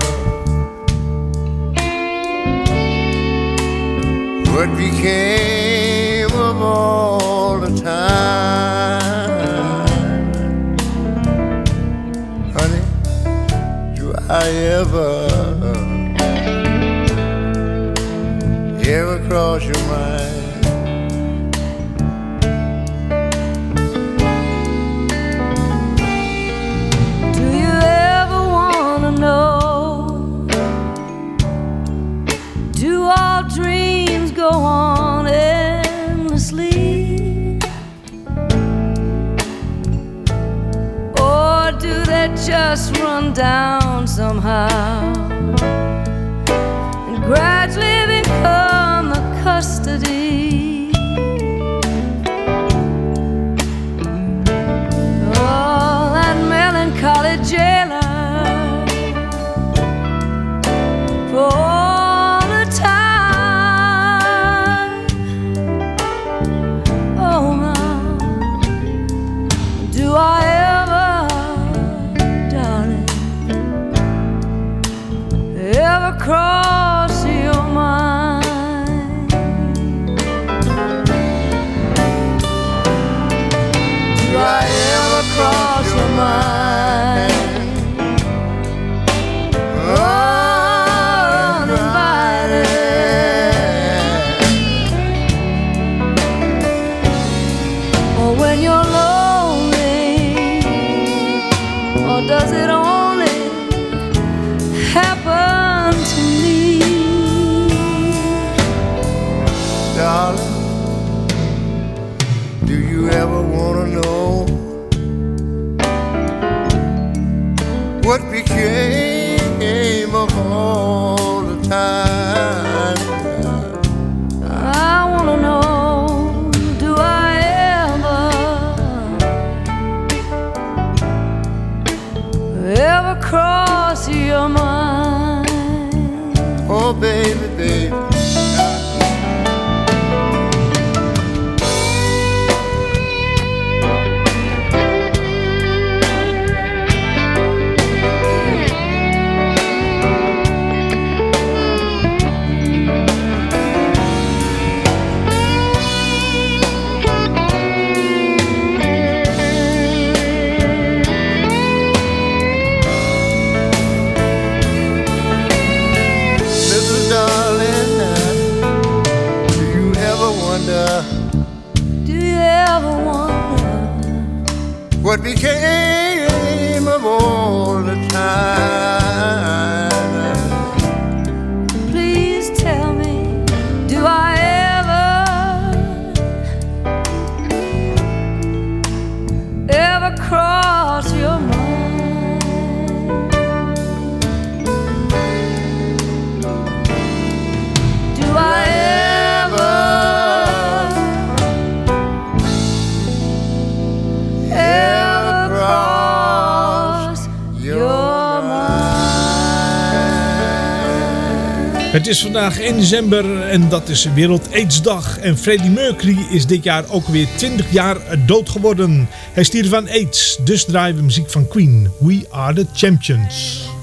what became of all the time? Honey, do I ever, your mind? Do you ever wanna know? Do all dreams go on endlessly? Or do they just run down somehow Het is vandaag 1 december en dat is Wereld AIDS-dag. En Freddie Mercury is dit jaar ook weer 20 jaar dood geworden. Hij stierf van AIDS, dus draaien we muziek van Queen. We are the champions.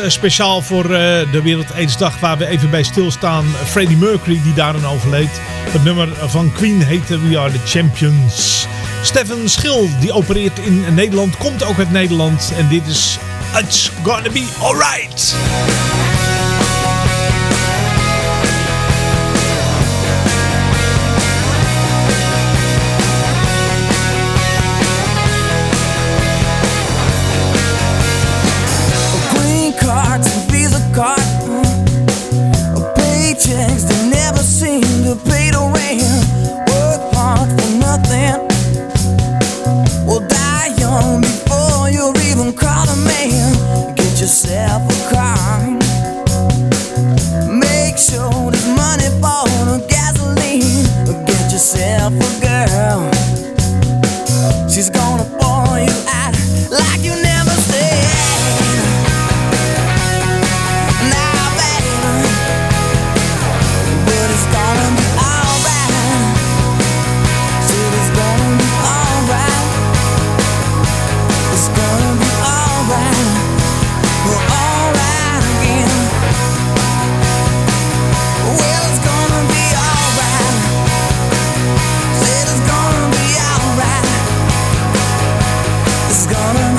Eh, speciaal voor eh, de Wereld Aidsdag waar we even bij stilstaan. Freddie Mercury die daarin overleed. Het nummer van Queen heette We Are The Champions. Stefan Schil die opereert in Nederland, komt ook uit Nederland. En dit is It's Gonna Be Alright. is gonna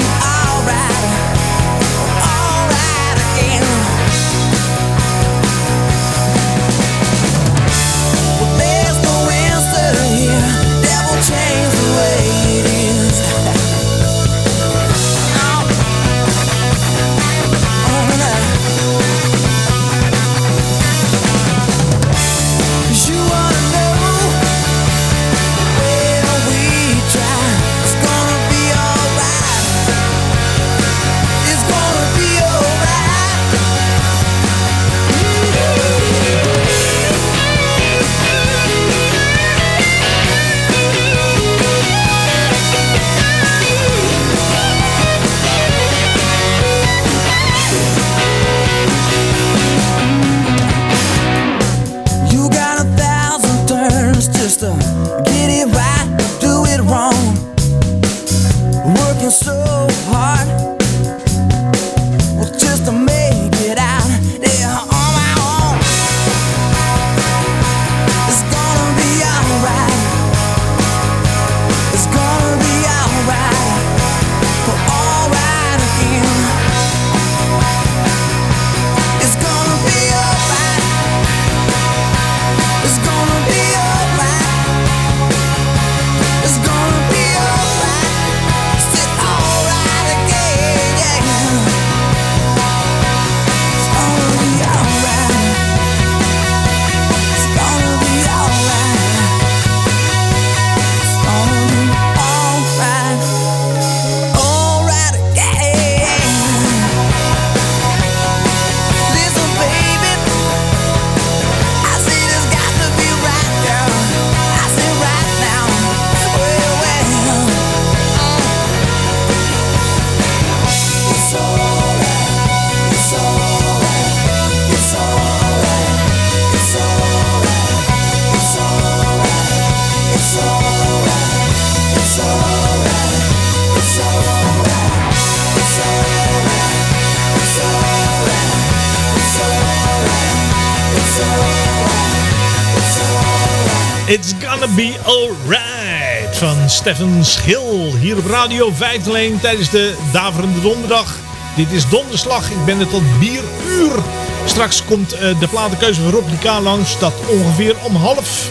Stefan Schil. Hier op Radio 501 tijdens de Daverende Donderdag. Dit is Donderslag. Ik ben er tot bieruur. Straks komt eh, de platenkeuze van Rob langs. Dat ongeveer om half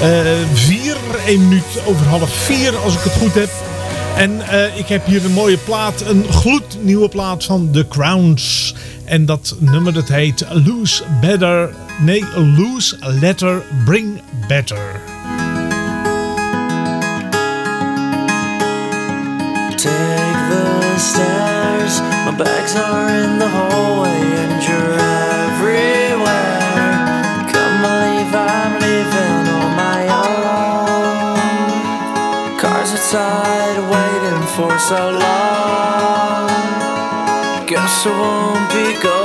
eh, vier, één minuut over half vier als ik het goed heb. En eh, ik heb hier een mooie plaat, een gloednieuwe plaat van The Crowns. En dat nummer dat heet Lose Better, nee, Lose Letter, Bring Better. Bags are in the hallway and you're everywhere. Come believe I'm leaving on my own. Cars outside waiting for so long. Guess I won't be going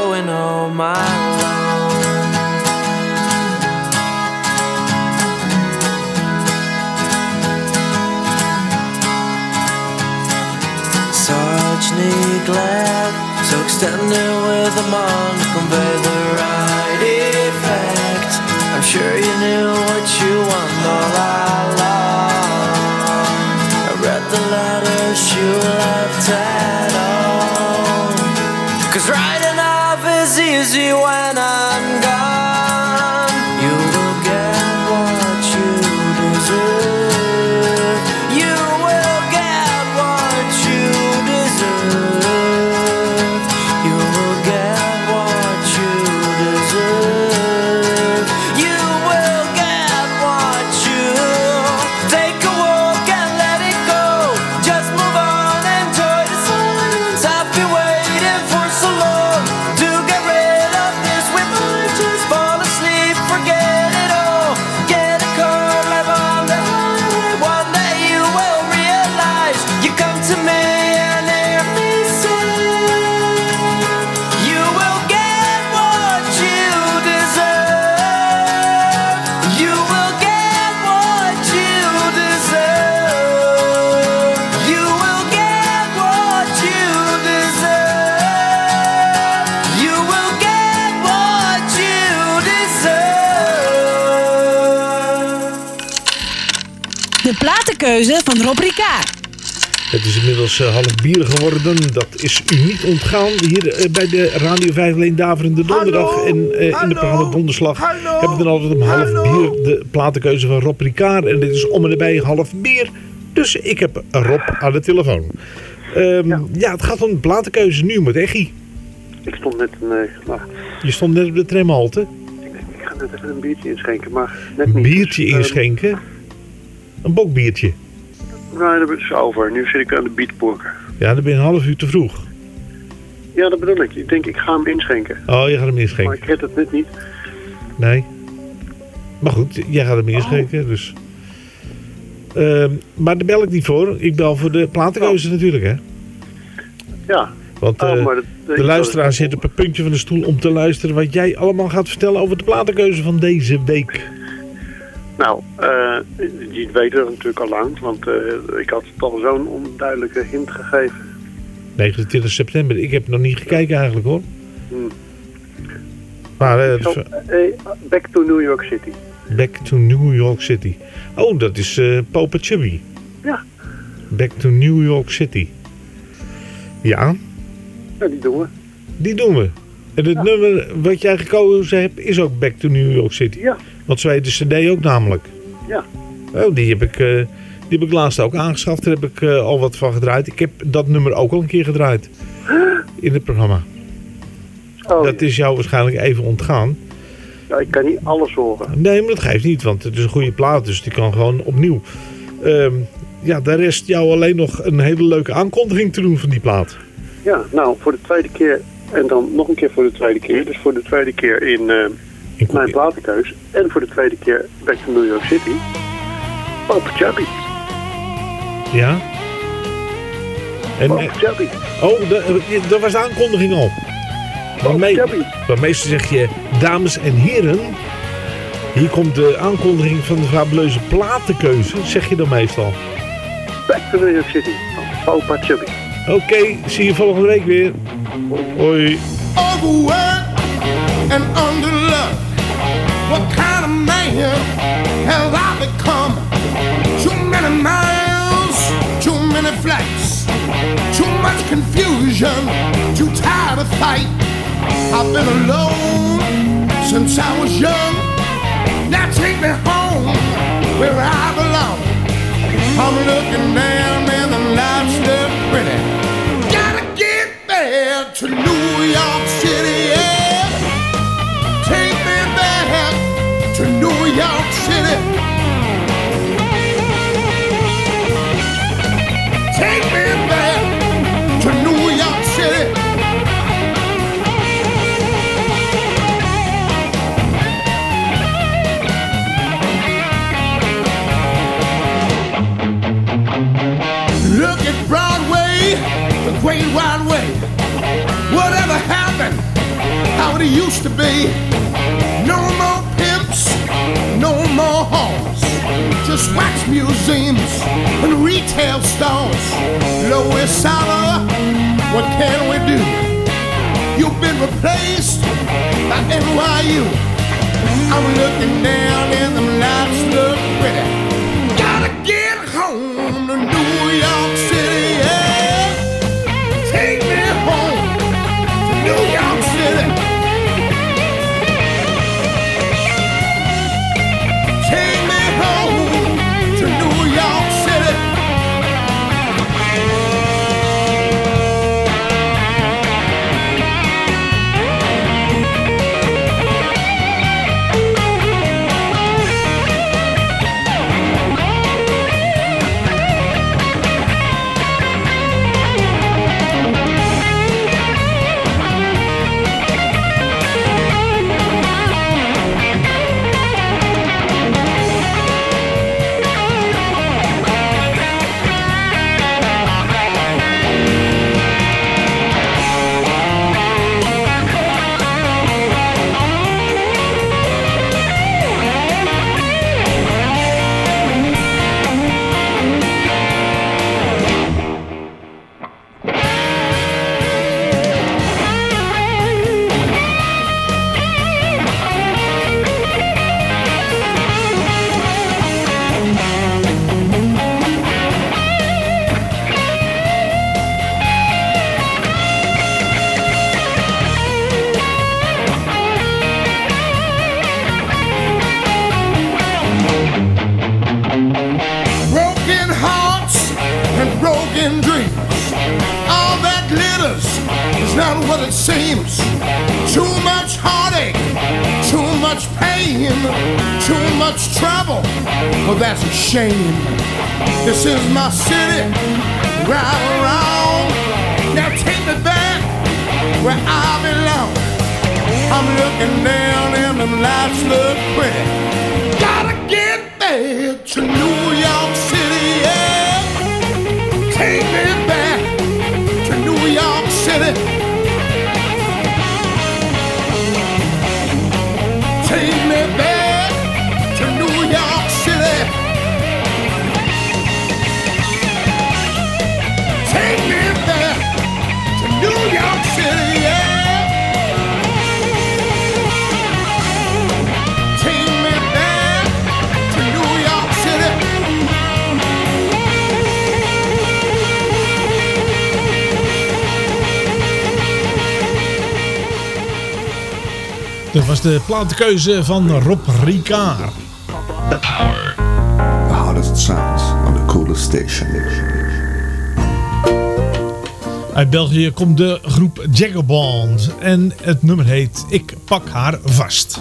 extended with a month to convey the right effect. I'm sure you knew what you want all along. I read the letters you left at home. Cause writing off is easy when I'm inmiddels eh, half bier geworden. Dat is u niet ontgaan. Hier eh, bij de Radio 5 Leen Daverende Donderdag. en eh, in de programma Donderslag hebben we dan altijd om half bier de platenkeuze van Rob Ricard. En dit is om en nabij half bier. Dus ik heb Rob aan de telefoon. Ehm, ja. het gaat om de platenkeuze nu met Eggy. Ik stond net een, Je stond net op de tramhalte. ik ga net even een biertje inschenken, maar net niet. Een biertje Dus, ehm, inschenken. Een bokbiertje. Nee, dat is over. Nu zit ik aan de beatporker. Ja, dan ben je een half uur te vroeg. Ja, dat bedoel ik. Ik denk, ik ga hem inschenken. Oh, je gaat hem Maar inschenken. ik red het net niet. Nee. Maar goed, jij gaat hem Oh. inschenken, dus... Ehm, maar daar bel ik niet voor. Ik bel voor de platenkeuze natuurlijk, hè. Ja. Want Oh, eh, maar de luisteraar zit op een puntje van de stoel om te luisteren... wat jij allemaal gaat vertellen over de platenkeuze van deze week. Nou, eh je weet het natuurlijk al lang, want eh, ik had toch zo'n onduidelijke hint gegeven. 29 september. Ik heb nog niet gekeken eigenlijk, hoor. Hmm. Maar eh, eh, back to New York City. Back to New York City. Oh, dat is eh Popa Chubby. Ja. Back to New York City. Ja, Ja, die doen we. die doen we. En het nummer wat jij gekozen hebt is ook Back to New York City. Ja. Want zo heet de cd ook namelijk. Ja. Oh, die heb ik, eh, die heb ik laatst ook aangeschaft. Daar heb ik eh, al wat van gedraaid. Ik heb dat nummer ook al een keer gedraaid. In het programma. Oh, dat is jou waarschijnlijk even ontgaan. Ja, ik kan niet alles horen. Nee, maar dat geeft niet, want het is een goede plaat, dus die kan gewoon opnieuw. Ehm, ja, daar rest jou alleen nog een hele leuke aankondiging te doen van die plaat. Ja, nou, voor de tweede keer en dan nog een keer voor de tweede keer. Dus voor de tweede keer in, eh, mijn platenkeus. En voor de tweede keer back to New York City. Papa Chubby. Ja? En, Papa Chubby. oh, da- eh, dat was de aankondiging al. Maar meestal zeg je, dames en heren, hier komt de aankondiging van de fabuleuze platenkeuze, zeg je dan meestal. Back to New York City. Papa Chubby. Oké, zie je volgende week weer. Hoi. overworked and. What kind of man have I become? Too many miles, too many flights, too much confusion, too tired to fight. I've been alone since I was young. Now take me home where I belong. I'm looking down and the lights look pretty. Gotta get there to New York great wide way. Whatever happened? How it used to be. No more pimps, no more whores. Just wax museums and retail stores. Lower Sala, what can we do? You've been replaced by NYU. I'm looking down and the lights look pretty. Gotta get home to New York what it seems. Too much heartache, too much pain, too much trouble. Oh, that's a shame. This is my city, right wrong. Now take me back where I belong. I'm looking down and them lights look pretty. Gotta get there to New York City, yeah. Take me back to New York City. Dat was de platenkeuze van Rob Ricard. The hottest sounds on the coolest station. Uit België komt de groep Jaggerband en het nummer heet Ik pak haar vast.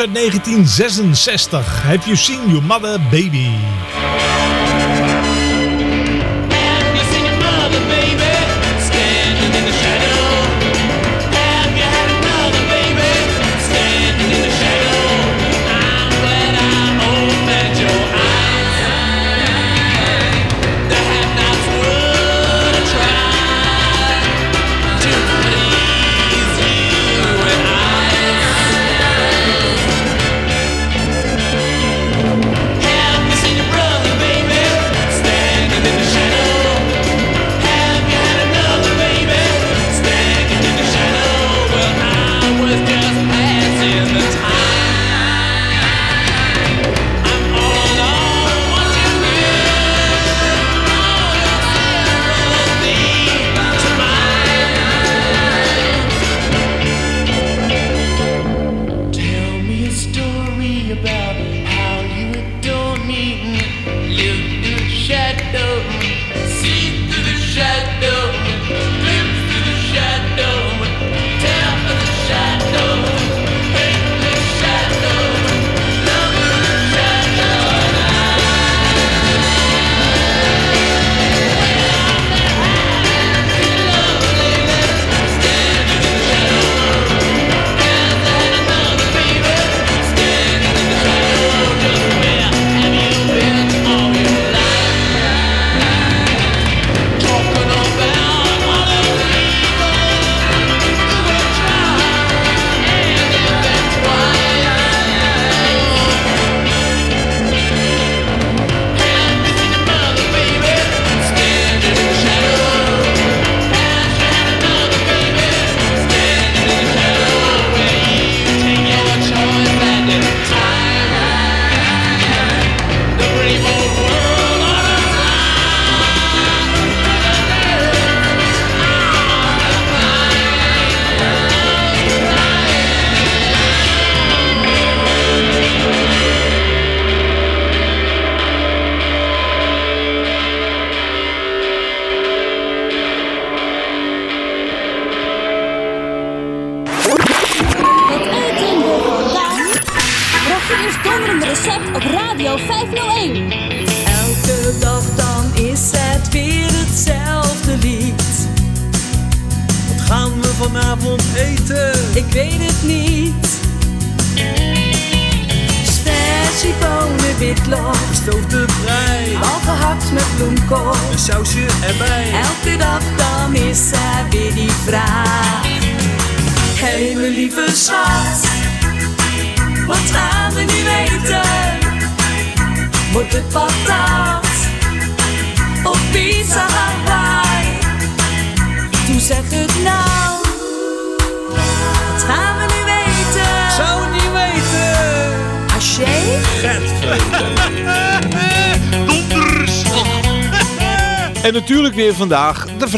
Uit 1966. Have you seen your mother, baby?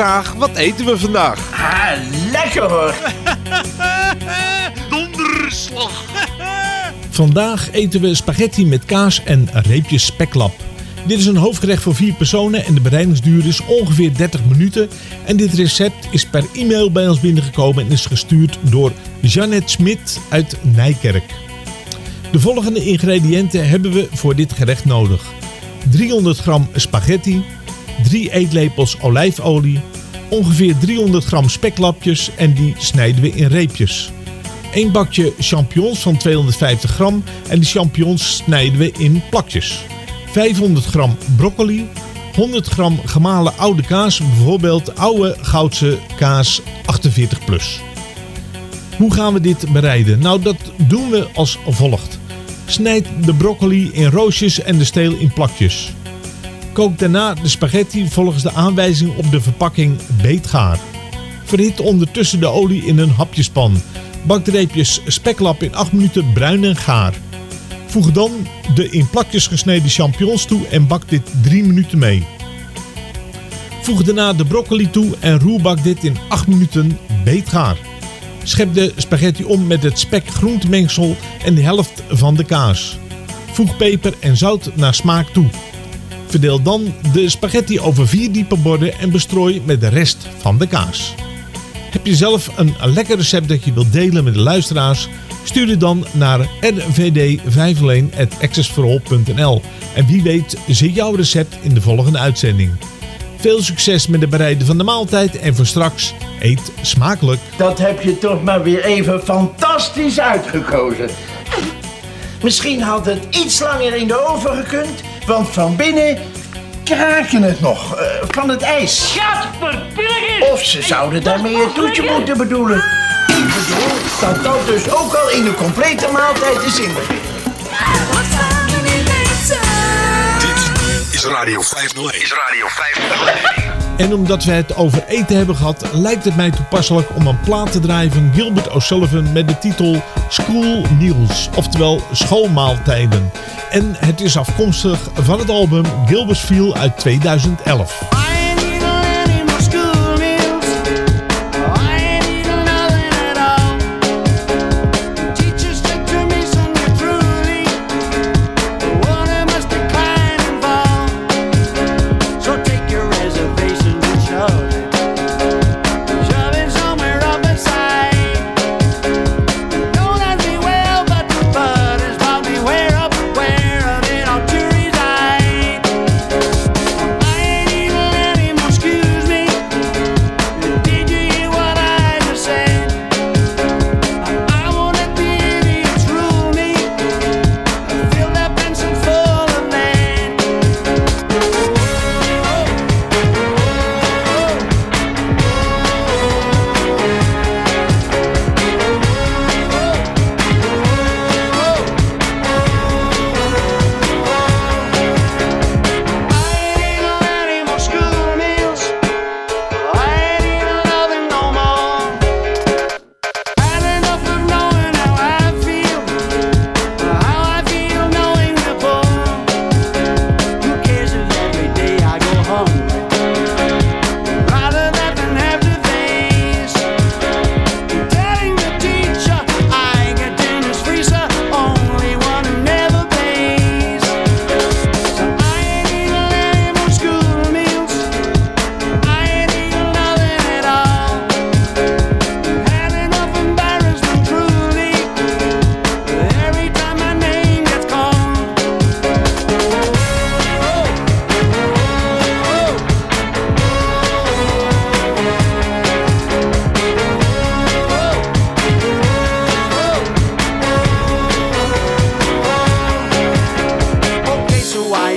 Vraag: wat eten we vandaag? Ah, lekker hoor. Donderslag. Vandaag eten we spaghetti met kaas en reepjes speklap. Dit is een hoofdgerecht voor vier personen en de bereidingsduur is ongeveer 30 minuten. En dit recept is per e-mail bij ons binnengekomen en is gestuurd door Jeannette Smit uit Nijkerk. De volgende ingrediënten hebben we voor dit gerecht nodig. 300 gram spaghetti, 3 eetlepels olijfolie, ongeveer 300 gram speklapjes en die snijden we in reepjes. 1 bakje champignons van 250 gram en die champignons snijden we in plakjes. 500 gram broccoli, 100 gram gemalen oude kaas, bijvoorbeeld oude goudse kaas 48 plus. Hoe gaan we dit bereiden? Nou, dat doen we als volgt. Snijd de broccoli in roosjes en de steel in plakjes. Kook daarna de spaghetti volgens de aanwijzing op de verpakking beetgaar. Verhit ondertussen de olie in een hapjespan. Bak de reepjes speklap in 8 minuten bruin en gaar. Voeg dan de in plakjes gesneden champignons toe en bak dit 3 minuten mee. Voeg daarna de broccoli toe en roerbak dit in 8 minuten beetgaar. Schep de spaghetti om met het spek-groentemengsel en de helft van de kaas. Voeg peper en zout naar smaak toe. Verdeel dan de spaghetti over vier diepe borden en bestrooi met de rest van de kaas. Heb je zelf een lekker recept dat je wilt delen met de luisteraars? Stuur het dan naar rvd501.accessforall.nl En wie weet zit jouw recept in de volgende uitzending. Veel succes met het bereiden van de maaltijd en voor straks eet smakelijk. Dat heb je toch maar weer even fantastisch uitgekozen. Misschien had het iets langer in de oven gekund, want van binnen kraken het nog eh, van het ijs. Of ze zouden daarmee een toetje moeten bedoelen. Ik bedoel dat dat dus ook al in de complete maaltijd is inbegrepen. Eten? Is Radio 501. Is Radio 501. En omdat we het over eten hebben gehad, lijkt het mij toepasselijk om een plaat te draaien van Gilbert O'Sullivan met de titel School Meals, oftewel schoolmaaltijden. En het is afkomstig van het album Gilbert's Feel uit 2011.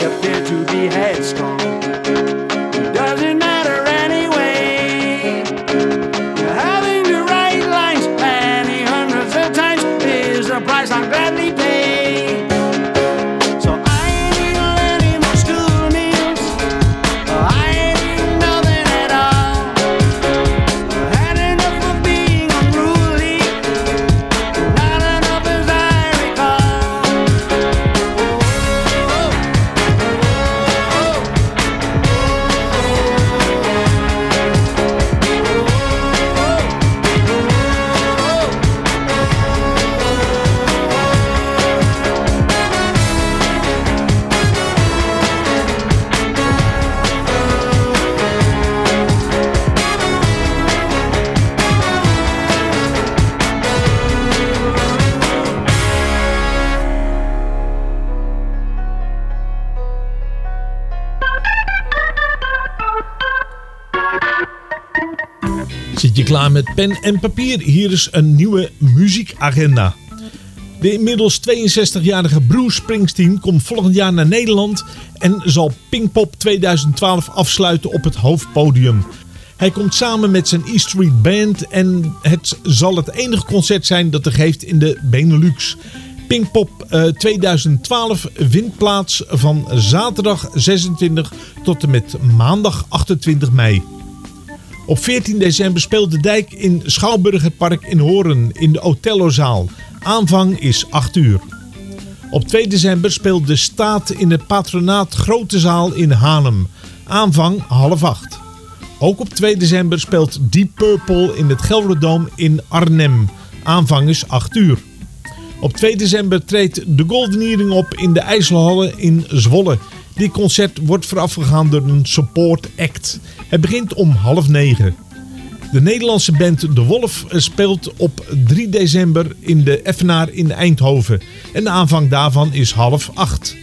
appeared to Met pen en papier? Hier is een nieuwe muziekagenda. De inmiddels 62-jarige Bruce Springsteen komt volgend jaar naar Nederland en zal Pinkpop 2012 afsluiten op het hoofdpodium. Hij komt samen met zijn E Street Band en het zal het enige concert zijn dat hij geeft in de Benelux. Pinkpop eh, 2012 vindt plaats van zaterdag 26 tot en met maandag 28 mei. Op 14 december speelt de dijk in Schouwburg het Park in Hoorn in de Otellozaal. Aanvang is 8 uur. Op 2 december speelt de Staat in het Patronaat Grote Zaal in Haarlem. Aanvang half 8. Ook op 2 december speelt Deep Purple in het Gelderdoom in Arnhem. Aanvang is 8 uur. Op 2 december treedt de Golden Earring op in de IJsselhallen in Zwolle. Dit concert wordt voorafgegaan door een support act. Het begint om half negen. De Nederlandse band De Wolf speelt op 3 december in de Effenaar in Eindhoven. En de aanvang daarvan is half acht.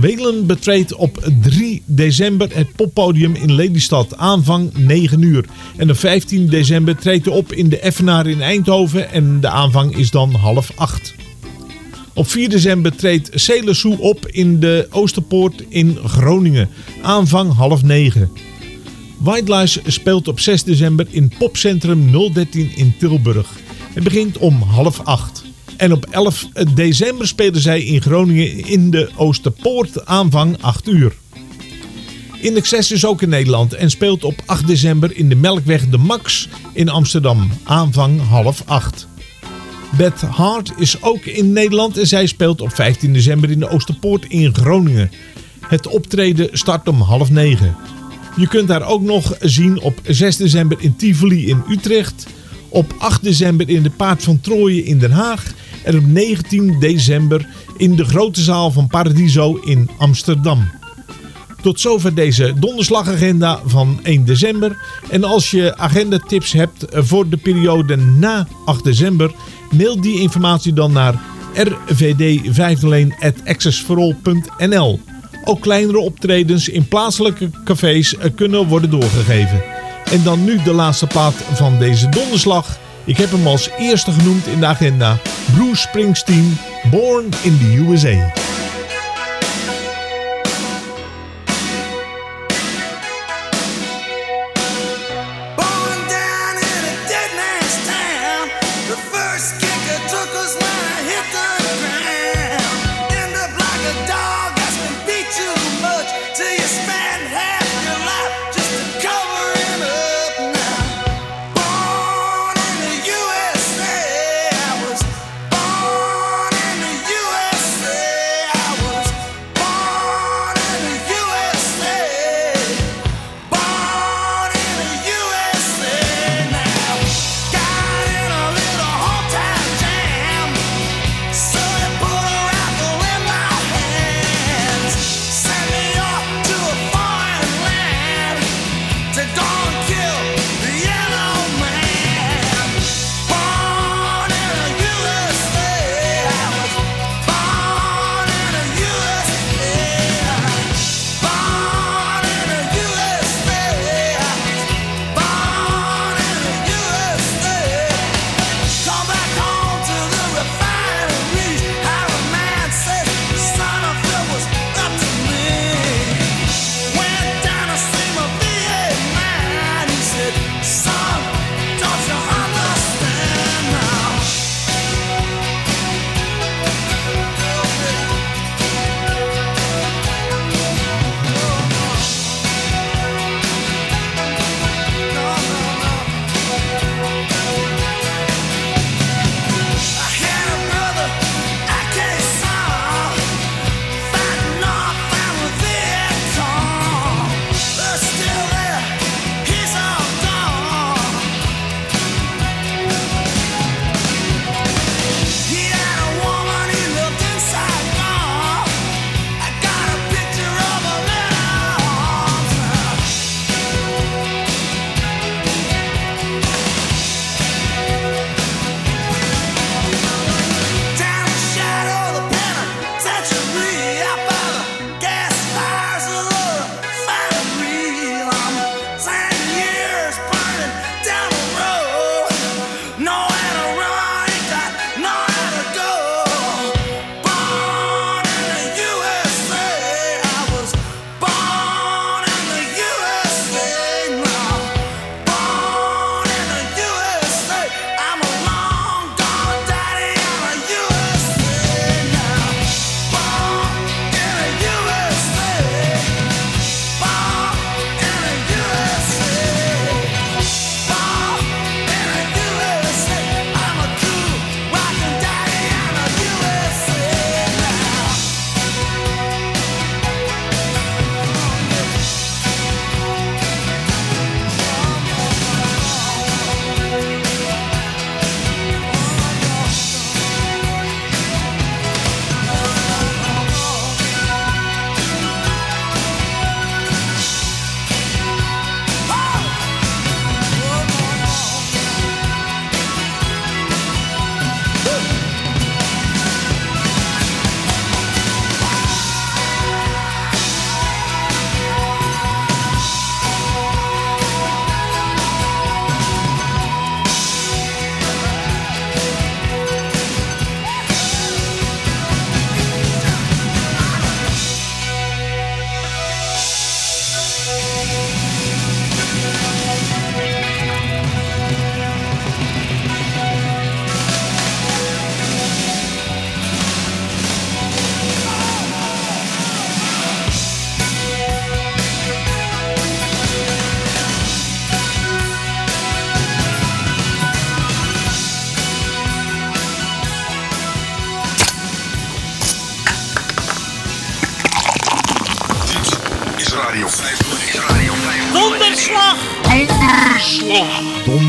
Welen betreedt op 3 december het poppodium in Lelystad. Aanvang 9 uur. En op 15 december treedt hij op in de Effenaar in Eindhoven. En de aanvang is dan half acht. Op 4 december treedt Celesoe op in de Oosterpoort in Groningen. Aanvang half 9. White Lies speelt op 6 december in Popcentrum 013 in Tilburg. Het begint om half 8. En op 11 december spelen zij in Groningen in de Oosterpoort aanvang 8 uur. In Excess is ook in Nederland en speelt op 8 december in de Melkweg de Max in Amsterdam. Aanvang half 8. Beth Hart is ook in Nederland en zij speelt op 15 december in de Oosterpoort in Groningen. Het optreden start om half 9. Je kunt haar ook nog zien op 6 december in Tivoli in Utrecht. Op 8 december in de Paard van Trooien in Den Haag. En op 19 december in de grote zaal van Paradiso in Amsterdam. Tot zover deze donderslagagenda van 1 december. En als je agendatips hebt voor de periode na 8 december, mail die informatie dan naar rvd501.accessforall.nl. Ook kleinere optredens in plaatselijke cafés kunnen worden doorgegeven. En dan nu de laatste plaat van deze donderslag. Ik heb hem als eerste genoemd in de agenda. Bruce Springsteen, Born in the USA.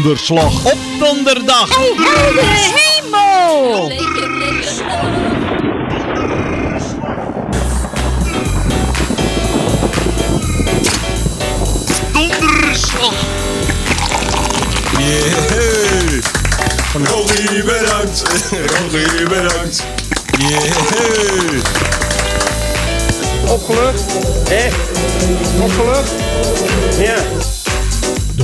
Donderslag op donderdag. Heldere hemel! Donderslag! Yeah! Rogie, bedankt! Rogie, bedankt! Yeah! Opgelucht? Hé? Opgelucht? Ja.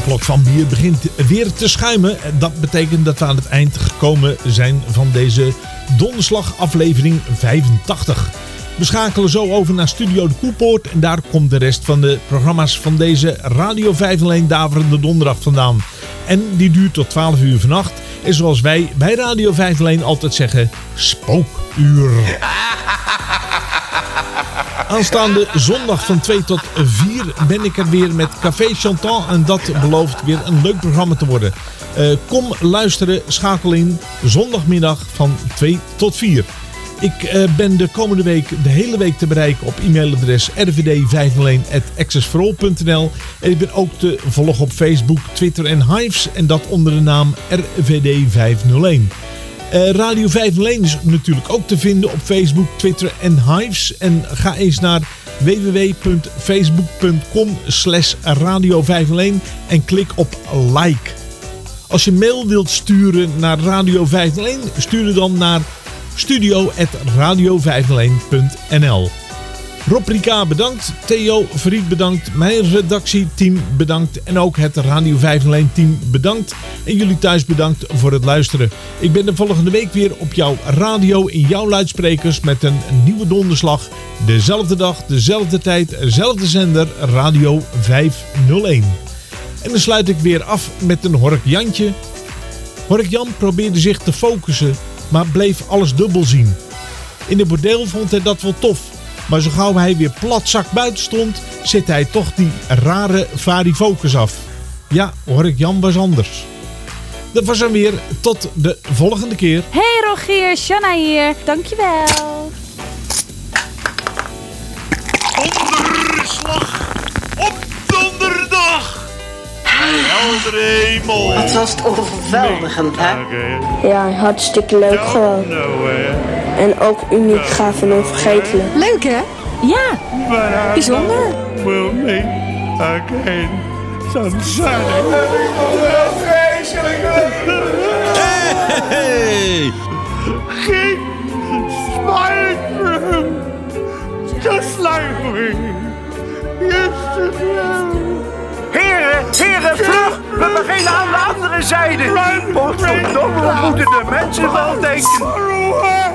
Klok van bier begint weer te schuimen. En Dat betekent dat we aan het eind gekomen zijn van deze donderslag aflevering 85. We schakelen zo over naar Studio de Koepoort en daar komt de rest van de programma's van deze Radio 501 Daverende Donderdag vandaan. En die duurt tot 12 uur vannacht. En zoals wij bij Radio 501 altijd zeggen, spookuur. Aanstaande zondag van 2 tot 4 ben ik er weer met Café Chantal. En dat belooft weer een leuk programma te worden. Eh, kom luisteren, schakel in. Zondagmiddag van 2 tot 4. Ik eh, ben de komende week de hele week te bereiken op e-mailadres rvd501.accessforall.nl En ik ben ook te volgen op Facebook, Twitter en Hives. En dat onder de naam RVD501. Eh, Radio 501 is natuurlijk ook te vinden op Facebook, Twitter en Hives. En ga eens naar www.facebook.com slash radio 501 en klik op like. Als je mail wilt sturen naar Radio 501, stuur het dan naar studio.radio501.nl Rob Rika bedankt, Theo Verriet bedankt, mijn redactieteam bedankt en ook het Radio 501 team bedankt. En jullie thuis bedankt voor het luisteren. Ik ben de volgende week weer op jouw radio in jouw luidsprekers met een nieuwe donderslag. Dezelfde dag, dezelfde tijd, dezelfde zender, Radio 501. En dan sluit ik weer af met een Hork Jantje. Hork Jan probeerde zich te focussen, maar bleef alles dubbel zien. In de bordeel vond hij dat wel tof. Maar zo gauw hij weer platzak buiten stond, zette hij toch die rare varifocus af. Ja, Hork Jan was anders. Dat was hem weer. Tot de volgende keer. Hey Rogier, Shanna hier. Dankjewel. Donderslag op donderdag! Heldere hemel! Wat was het overweldigend, hè? Ja, hartstikke leuk gewoon. En ook uniek, gaaf en onvergetelijk. Leuk hè? Ja, bijzonder. Will meet again sometime. Hey! Keep smiling through, just like we used to do. Heren, heren, vlug! We beginnen aan de andere zijde. Potverdomme, we moeten de mensen wel denken.